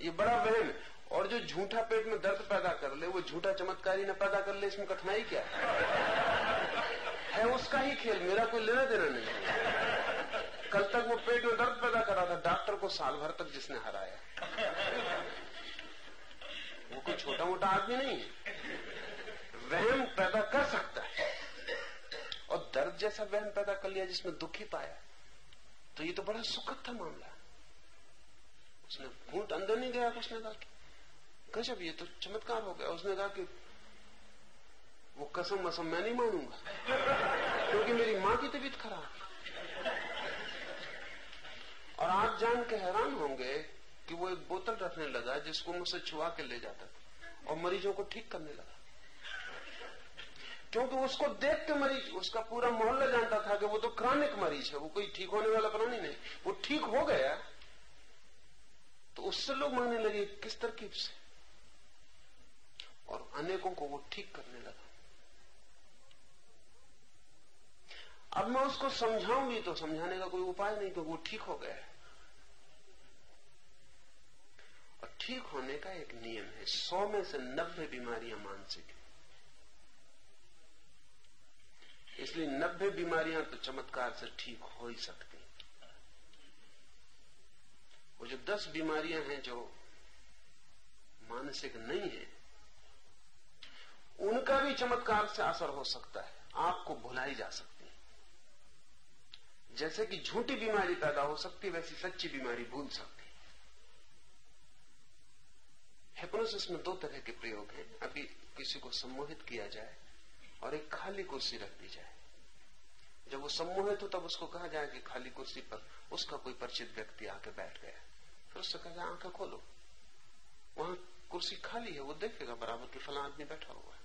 ये बड़ा वहम है। और जो झूठा पेट में दर्द पैदा कर ले, वो झूठा चमत्कारी न पैदा कर ले, इसमें कठिनाई क्या है? है उसका ही खेल, मेरा कोई लेना देना नहीं। कल तक वो पेट में दर्द पैदा करा था, डॉक्टर को साल भर तक जिसने हराया। वो कोई छोटा मोटा आदमी नहीं है। वहम पैदा कर सकता है। और दर्द जैसा वहम पैदा कर लिया जिसमें दुख ही पाया तो ये तो बड़ा सुखद था मामला। उसने घूट अंदर नहीं गया, उसने कहा कि, गजब, ये तो चमत्कार हो गया। उसने कहा कि, वो कसम वसम मैं नहीं मानूँगा, क्योंकि मेरी माँ की तबीयत खराब और आप जान के हैरान होंगे कि वो एक बोतल रखने लगा जिसको मुझसे छुआ के ले जाता था और मरीजों को ठीक करने लगा। क्योंकि उसको देख के मरीज़, उसका पूरा मोहल्ला जानता था कि वो तो क्रॉनिक मरीज़ है, वो कोई ठीक होने वाला प्राणी नहीं, वो ठीक हो गया। तो उससे लोग मांगने लगे, किस तरकीब से? और अनेकों को वो ठीक करने लगा। अब मैं उसको समझाऊँगी तो समझाने का कोई उपाय नहीं तो वो ठीक हो गया है और ठीक होने का एक नियम है। सौ में से नब्बे बीमारियाँ मानसिक है। इसलिए नब्बे बीमारियाँ तो चमत्कार से ठीक हो ही सकती वो जो दस बीमारियाँ हैं जो मानसिक नहीं है, उनका भी चमत्कार से असर हो सकता है। आपको भुलाई जा सकती है। जैसे कि झूठी बीमारी पैदा हो सकती है, वैसी सच्ची बीमारी भूल सकती हेप्नोसिस में दो तरह के प्रयोग हैं। अभी किसी को सम्मोहित किया जाए और एक खाली कुर्सी रख दी जाए। जब वो सम्मोहित हो, तब उसको कहा जाए कि खाली कुर्सी पर उसका कोई परिचित व्यक्ति आके बैठ गया। फिर उससे कहा जाए, आँखें खोलो। वहाँ कुर्सी खाली है, वो देखेगा बराबर की फला आदमी बैठा हुआ है।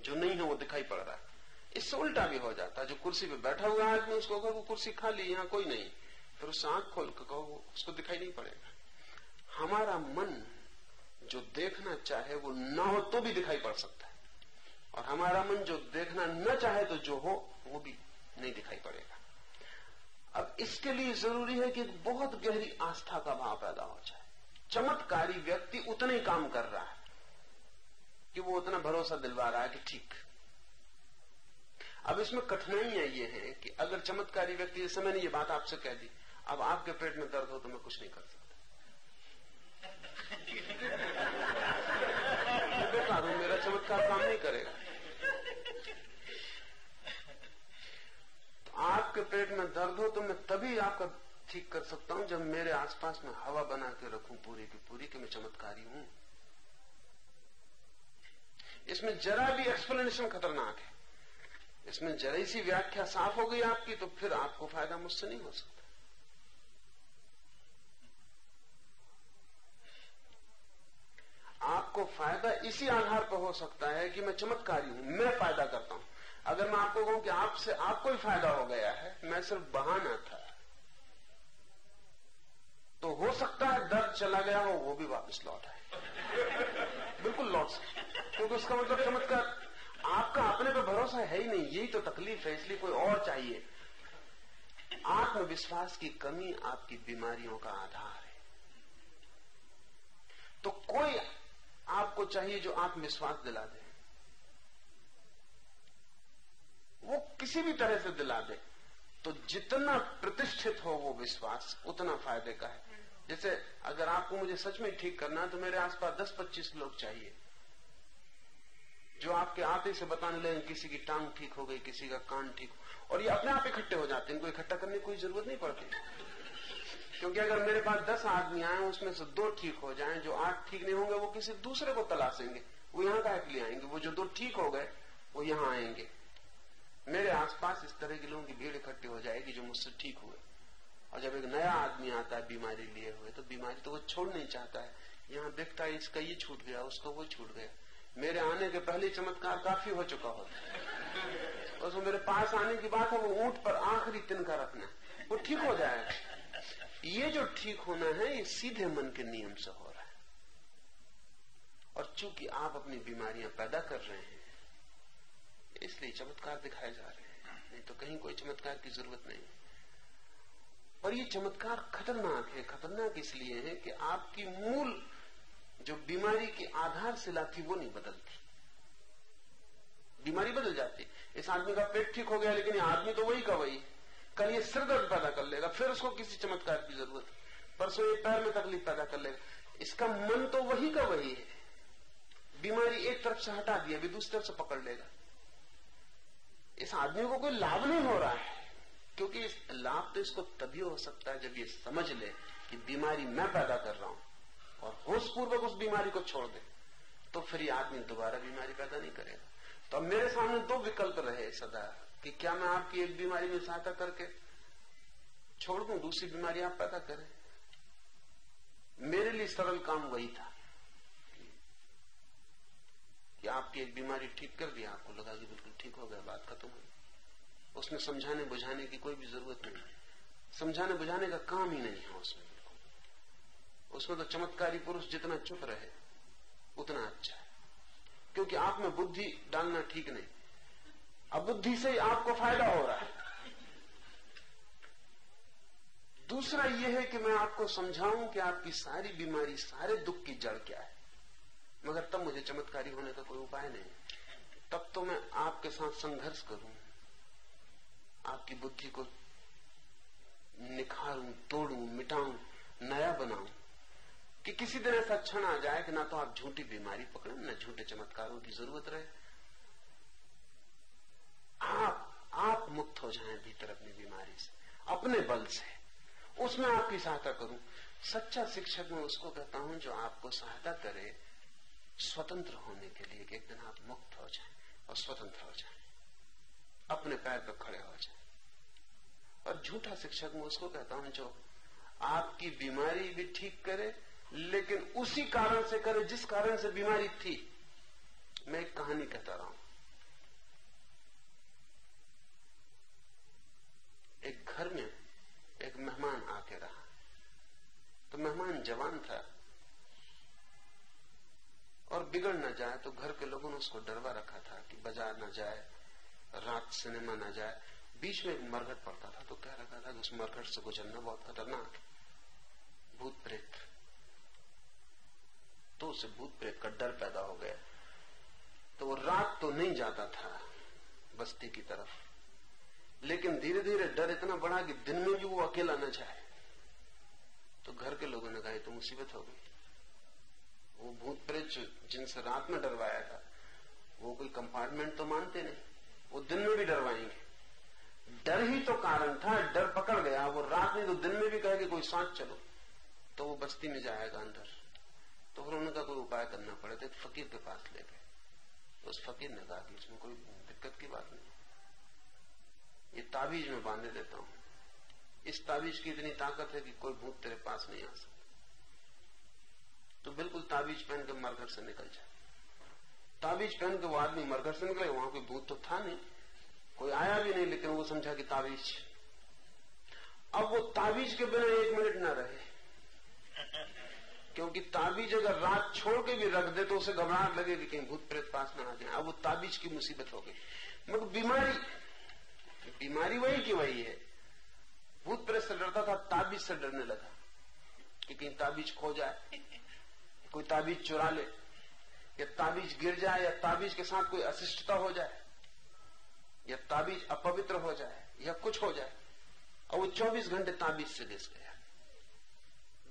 जो नहीं है, वो दिखाई पड़ रहा है। इससे उल्टा भी हो जाता है। जो कुर्सी पे बैठा हुआ आदमी, उसको अगर वो कुर्सी खाली यहाँ कोई नहीं। फिर उससे आँख खोल कर कहो, उसको दिखाई नहीं पड़ेगा। हमारा मन जो देखना चाहे वो न हो तो भी दिखाई पड़ सकता है। और हमारा मन जो देखना न चाहे तो जो हो, वो भी नहीं दिखाई पड़ेगा। अब इसके लिए ज़रूरी है कि बहुत गहरी आस्था का भाव पैदा हो जाए। चमत्कारी व्यक्ति उतना ही काम कर रहा है कि वो उतना भरोसा दिलवा रहा है कि ठीक। अब इसमें कठिनाइयाँ ये है कि अगर चमत्कारी व्यक्ति, जैसे मैंने ये बात आपसे कह दी अब आपके पेट में दर्द हो तो मैं कुछ नहीं कर सकता <laughs> बेकार हूँ मेरा चमत्कार काम नहीं करेगा। तो आपके पेट में दर्द हो तो मैं तभी आपका ठीक कर सकता हूँ जब मेरे आसपास में हवा बना के रखूँ पूरी की पूरी कि मैं चमत्कारी हूँ। इसमें जरा भी एक्सप्लेनेशन खतरनाक है। इसमें जरा सी व्याख्या साफ़ हो गई आपकी तो फिर आपको फ़ायदा मुझसे नहीं हो सकता। आपको फ़ायदा इसी आधार पर हो सकता है कि मैं चमत्कारी हूँ, मैं फ़ायदा करता हूँ। अगर मैं आपको कहूँ कि आपसे आपको ही फ़ायदा हो गया है, मैं सिर्फ़ बहाना था। तो हो सकता है दर्द चला गया हो, वो भी वापस लौट आए। बिल्कुल लौट सकता क्योंकि उसका मतलब चमत्कार, आपका अपने पर भरोसा है ही नहीं, यही तो तकलीफ़ है, इसलिए कोई और चाहिए। आत्मविश्वास की कमी आपकी बीमारियों का आधार है। तो कोई आपको चाहिए जो आप आत्मविश्वास दिला दे। वो किसी भी तरह से दिला दे। तो जितना प्रतिष्ठित हो वो विश्वास, उतना फ़ायदे का है। जैसे अगर आपको मुझे सच में ठीक करना है तो मेरे आसपास 10-25 लोग चाहिए। जो आपके आते से बताने लगे किसी की टांग ठीक हो गई, किसी का कान ठीक और ये अपने आप इकट्ठे हो जाते हैं, इनको इकट्ठा करने की कोई ज़रूरत नहीं पड़ती। क्योंकि अगर मेरे पास दस आदमी आए, उसमें से दो ठीक हो जाएँ, जो आठ ठीक नहीं होंगे, वो किसी दूसरे को तलाशेंगे। वो यहाँ का लिए आएँगे। वो जो दो ठीक हो गए, वो यहाँ आएँगे। मेरे आसपास इस तरह के लोगों की भीड़ इकट्ठी हो जाएगी जो मुझसे ठीक हुए। और जब एक नया आदमी आता है, बीमारी लिए हुए तो बीमारी तो वो छोड़ नहीं चाहता है। यहाँ देखता है, इसका ये छूट गया, उसका वो छूट गया। मेरे आने के पहले चमत्कार काफ़ी हो चुका होता और मेरे पास आने की बात है, वो ऊँट पर आखिरी तिनका रखना वो ठीक हो जाएगा। ये जो ठीक होना है, ये सीधे मन के नियम से हो रहा है। और चूँकि आप अपनी बीमारियाँ पैदा कर रहे हैं, इसलिए चमत्कार दिखाए जा रहे हैं। नहीं तो कहीं कोई चमत्कार की ज़रूरत नहीं। और ये चमत्कार खतरनाक है। खतरनाक इसलिए है कि आपकी मूल जो बीमारी की आधारशिला थी वो नहीं बदलती। बीमारी बदल जाती। इस आदमी का पेट ठीक हो गया, लेकिन आदमी तो वही का वही। कल ये सिर दर्द पैदा कर लेगा, फिर उसको किसी चमत्कार की ज़रूरत परसों ये पैर में तकलीफ़ पैदा कर लेगा। इसका मन तो वही का वही है। बीमारी एक तरफ़ से हटा दिया, अभी दूसरी तरफ़ से पकड़ लेगा। इस आदमी को कोई लाभ नहीं हो रहा है, क्योंकि लाभ तो इसको तभी हो सकता है जब ये समझ ले कि बीमारी मैं पैदा कर रहा हूँ और होश पूर्वक उस बीमारी को छोड़ दे तो फिर ये आदमी दोबारा बीमारी पैदा नहीं करेगा। तो अब मेरे सामने दो विकल्प रहे सदा। कि क्या मैं आपकी एक बीमारी में सहायता करके छोड़ दूँ? दूसरी बीमारी आप पैदा करें। मेरे लिए सरल काम वही था कि आपकी एक बीमारी ठीक कर दिया आपको लगा कि बिल्कुल ठीक हो गया, बात खत्म हो उसमें समझाने बुझाने की कोई भी ज़रूरत नहीं समझाने बुझाने का काम ही नहीं है उसमें उसमें तो चमत्कारी पुरुष जितना चुप रहे, उतना अच्छा है। क्योंकि आप में बुद्धि डालना ठीक नहीं। अब बुद्धि से आपको फ़ायदा हो रहा है। दूसरा यह है कि मैं आपको समझाऊं कि आपकी सारी बीमारी, सारे दुख की जड़ क्या है। मगर तब मुझे चमत्कारी होने का कोई उपाय नहीं। तब तो मैं आपके साथ संघर्ष करूँ, आपकी बुद्धि को निखारूं, तोड़ू, मिटाऊं, नया बनाऊँ, कि किसी दिन ऐसा क्षण आ जाए कि ना तो आप झूठी बीमारी पकड़े, न झूठे चमत्कारों की ज़रूरत रहे। आप आप मुक्त हो जाएँ भीतर अपनी बीमारी से, अपने बल से। उसमें आपकी सहायता करूँ। सच्चा शिक्षक मैं उसको कहता हूँ जो आपको सहायता करे स्वतंत्र होने के लिए कि एक दिन आप मुक्त हो जाएँ और स्वतंत्र हो जाएँ। अपने पैर पर खड़े हो जाएँ। और झूठा शिक्षक मैं उसको कहता हूँ जो आपकी बीमारी भी ठीक करे, लेकिन उसी कारण से करे जिस कारण से बीमारी थी। मैं एक कहानी कहता रहा हूँ। एक घर में एक मेहमान आके रहा। तो मेहमान जवान था। और बिगड़ न जाए तो घर के लोगों ने उसको डरवा रखा था कि बाज़ार न जाए, रात सिनेमा न जाए। बीच में एक मरघट पड़ता था तो कह रखा था कि उस मरघट से गुजरना बहुत खतरनाक भूत प्रेत। तो उसे भूत प्रेत का डर पैदा हो गया। तो वो रात तो नहीं जाता था बस्ती की तरफ़। लेकिन धीरे धीरे डर इतना बढ़ा कि दिन में भी वो अकेला न जाए। तो घर के लोगों ने कहा तो मुसीबत हो गई। वो भूत प्रेत जिनसे रात में डरवाया था, वो कोई कंपार्टमेंट तो मानते नहीं, वो दिन में भी डरवाएँगे। डर ही तो कारण था, डर पकड़ गया। वो रात में तो दिन में भी कहे कि कोई सांस चलो तो वो बस्ती में जाएगा अंदर। तो फिर उन्होंने कोई उपाय करना पड़े तो फकीर के पास ले गए। तो उस फकीर ने कहा कि इसमें कोई दिक्कत की बात नहीं। ये ताबीज में बांधे देता हूँ। इस ताबीज की इतनी ताकत है कि कोई भूत तेरे पास नहीं आ सकता। तो बिल्कुल ताबीज पहन के मरघर से निकल जाए ताबीज पहन के वो आदमी मरघर से निकले, वहाँ कोई भूत तो था नहीं। कोई आया भी नहीं, लेकिन वो समझा कि ताबीज अब वो ताबीज के बिना एक मिनट ना रहे। क्योंकि ताबीज अगर रात छोड़ के भी रख दे तो उसे घबराहट लगेगी कहीं भूत प्रेत पास ना आ जाए। अब वो ताबीज की मुसीबत हो गई। मगर बीमारी बीमारी वही की वही है। भूत प्रेत से डरता था, ताबीज से डरने लगा कि कहीं ताबीज खो जाए, कोई ताबीज चुरा ले, या ताबीज गिर जाए, या ताबीज के साथ कोई अशिष्टता हो जाए, या ताबीज अपवित्र हो जाए, या कुछ हो जाए, और वो 24 घंटे ताबीज से घिस गया।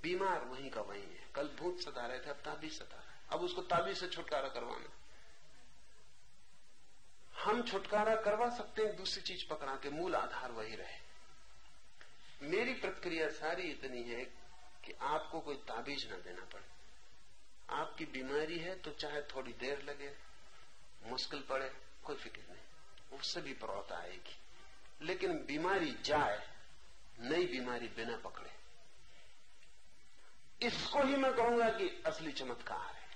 बीमार वहीं का वहीं है। कल भूत सता रहे थे, अब ताबीज सता रहा अब उसको ताबीज से छुटकारा करवाना। हम छुटकारा करवा सकते हैं, दूसरी चीज़ पकड़ा के मूल आधार वही रहे। मेरी प्रक्रिया सारी इतनी है कि आपको कोई ताबीज ना देना पड़े। आपकी बीमारी है तो चाहे थोड़ी देर लगे, मुश्किल पड़े, कोई फ़िक्र नहीं। उससे भी प्रौता आएगी। लेकिन बीमारी जाए, नई बीमारी बिना पकड़े। इसको ही मैं कहूँगा कि असली चमत्कार है।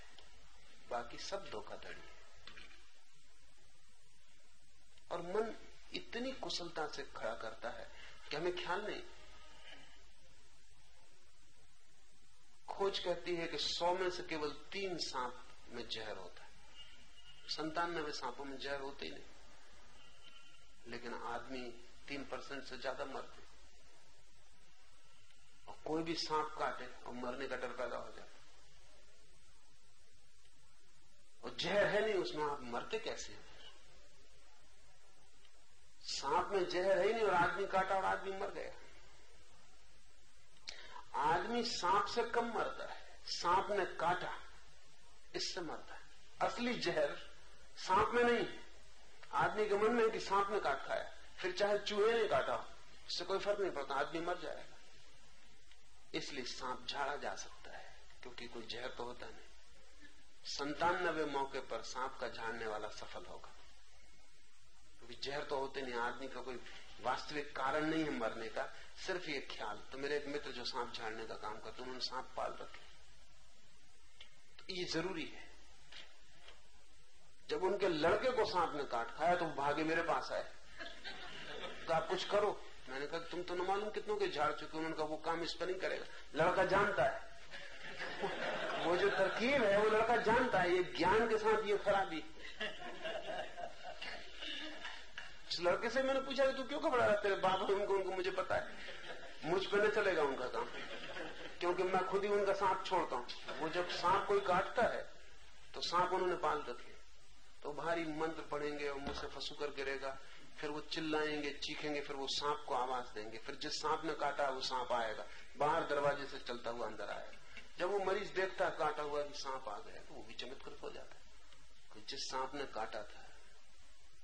बाकी सब धोखाधड़ी और मन इतनी कुशलता से खड़ा करता है कि हमें ख्याल नहीं। खोज कहती है कि सौ में से केवल तीन सांप में जहर होता है। संतानवे सांपों में जहर होते ही नहीं। लेकिन आदमी तीन परसेंट से ज़्यादा मरते और कोई भी सांप काटे और मरने का डर पैदा हो जाता और जहर है नहीं, उसमें आप मरते कैसे हैं? सांप में जहर है ही नहीं और आदमी काटा और आदमी मर गया। आदमी सांप से कम मरता है। सांप ने काटा, इससे मरता है। असली जहर सांप में नहीं है। आदमी के मन में कि सांप ने काट खाया। फिर चाहे चूहे ने काटा इससे कोई फ़र्क नहीं पड़ता, आदमी मर जाएगा। इसलिए सांप झाड़ा जा सकता है, क्योंकि कोई जहर तो होता नहीं। संतानबे मौके पर सांप का झाड़ने वाला सफल होगा। क्योंकि जहर तो होते नहीं, आदमी का कोई वास्तविक कारण नहीं है मरने का, सिर्फ़ ये ख्याल। तो मेरे एक मित्र जो सांप झाड़ने का काम करते उन्होंने सांप पाल रखे। तो ये ज़रूरी है। जब उनके लड़के को सांप ने काट खाया तो भागे मेरे पास आए। तो आप कुछ करो। मैंने कहा, तुम तो न मालूम कितनों के झाड़ चुके उन्होंने कहा, वो काम इस पर नहीं करेगा। लड़का जानता है। वो जो तरकीब है, वो लड़का जानता है। ये ज्ञान के साथ ये खराबी इस लड़के से मैंने पूछा तू क्यों घबरा रहा तेरे बाप उनको उनको मुझे पता है। मुझ पर न चलेगा उनका काम। क्योंकि मैं खुद ही उनका सांप छोड़ता हूँ। वो जब सांप कोई काटता है तो सांप उन्होंने पाल रखे। तो भारी मंत्र पढ़ेंगे और मुझसे फंसू कर गिरेगा फिर वो चिल्लाएँगे, चीखेंगे, फिर वो सांप को आवाज़ देंगे। फिर जिस सांप ने काटा, वो सांप आएगा। बाहर दरवाजे से चलता हुआ अंदर आएगा जब वो मरीज़ देखता, काटा हुआ कि सांप आ गया तो वो भी चमत्कृत हो जाता है। जिस सांप ने काटा था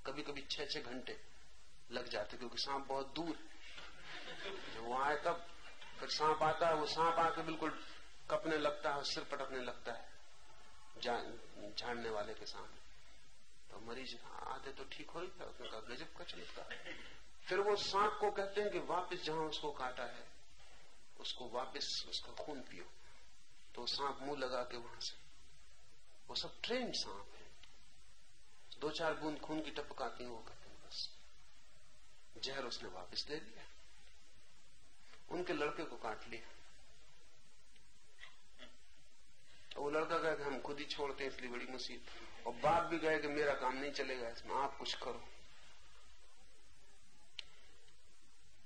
कभी कभी छह छह घंटे लग जाते, क्योंकि सांप बहुत दूर है। जब वो आए तब, फिर सांप आता है, वो सांप आके बिल्कुल कपने लगता है, सिर पटकने लगता है झाड़ने वाले के सामने। तो मरीज़ आते तो ठीक हो रही था उसने कहा, गजब का चमत्कार। फिर वो सांप को कहते हैं कि वापस जहाँ उसको काटा है, उसको वापस उसका खून पियो। तो सांप मुँह लगा के वहाँ से, वो सब ट्रेन सांप। दो चार बूंद खून की टपकाती वो कहते हैं बस। जहर उसने वापस ले लिया। उनके लड़के को काट लिया। तो वो लड़का कहा कि हम खुद ही छोड़ते हैं इसलिए बड़ी मुसीबत। और बाप भी गए कि मेरा काम नहीं चलेगा, इसमें आप कुछ करो।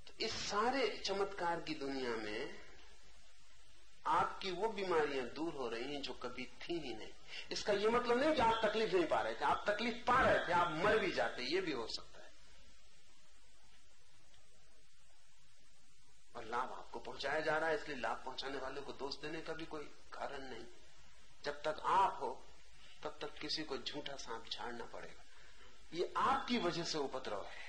तो इस सारे चमत्कार की दुनिया में आपकी वो बीमारियाँ दूर हो रही हैं जो कभी थी ही नहीं। इसका ये मतलब नहीं कि आप तकलीफ़ नहीं पा रहे थे, आप तकलीफ़ पा रहे थे, आप मर भी जाते, ये भी हो सकता है। और लाभ आपको पहुँचाया जा रहा है, इसलिए लाभ पहुँचाने वाले को दोष देने का भी कोई कारण नहीं। जब तक आप हो, तब तक किसी को झूठा सांप झाड़ना पड़ेगा। ये आपकी वजह से उपद्रव है।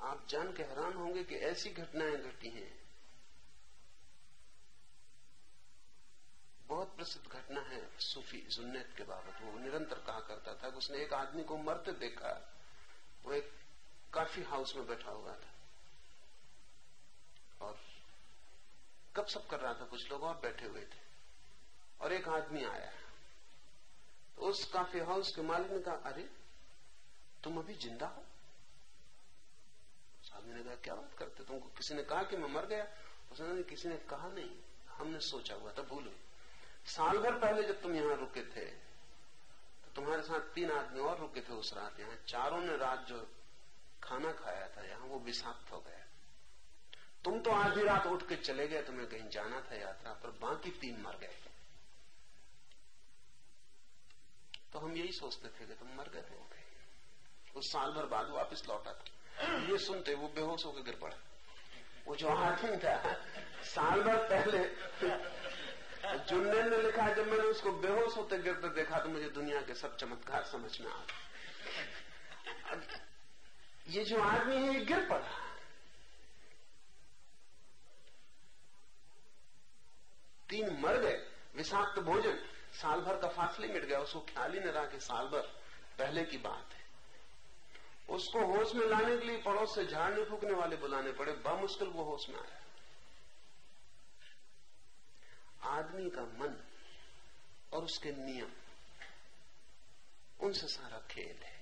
आप जान के हैरान होंगे कि ऐसी घटनाएँ घटी हैं। बहुत प्रसिद्ध घटना है सूफी जुन्नत के बाबत। वो निरंतर कहा करता था कि उसने एक आदमी को मरते देखा। वो एक काफ़ी हाउस में बैठा हुआ था। और कब सब कर रहा था, कुछ लोग और बैठे हुए थे। और एक आदमी आया। तो उस काफ़ी हाउस के मालिक ने कहा, अरे, तुम अभी ज़िंदा हो? आदमी ने कहा, क्या बात करते तुमको किसी ने कहा कि मैं मर गया? उसने किसी ने कहा नहीं। हमने सोचा हुआ था, भूल हुई साल भर पहले जब तुम यहाँ रुके थे तो तुम्हारे साथ तीन आदमी और रुके थे उस रात यहाँ। चारों ने रात जो खाना खाया था यहाँ, वो विषाक्त हो गया। तुम तो आधी रात उठ के चले गए, तुम्हें कहीं जाना था यात्रा पर, बाकी तीन मर गए। तो हम यही सोचते थे कि तुम मर गए होंगे। उस साल भर बाद वापस लौटा था। ये सुनते वो बेहोश होकर गिर पड़ा। वो जो आदमी था साल भर पहले जुन्नन ने लिखा जब मैंने उसको बेहोश होते गिरते देखा तो मुझे दुनिया के सब चमत्कार समझ में आ गए। ये जो आदमी है ये गिर पड़ा। तीन मर गए विषाक्त भोजन। साल भर का फासले मिट गया उसको ख्याल ही न रहा कि साल भर पहले की बात है। उसको होश में लाने के लिए पड़ोस से झाड़ने फूकने वाले बुलाने पड़े। बामुश्किल वो होश में आया। आदमी का मन और उसके नियम, उनसे सारा खेल है।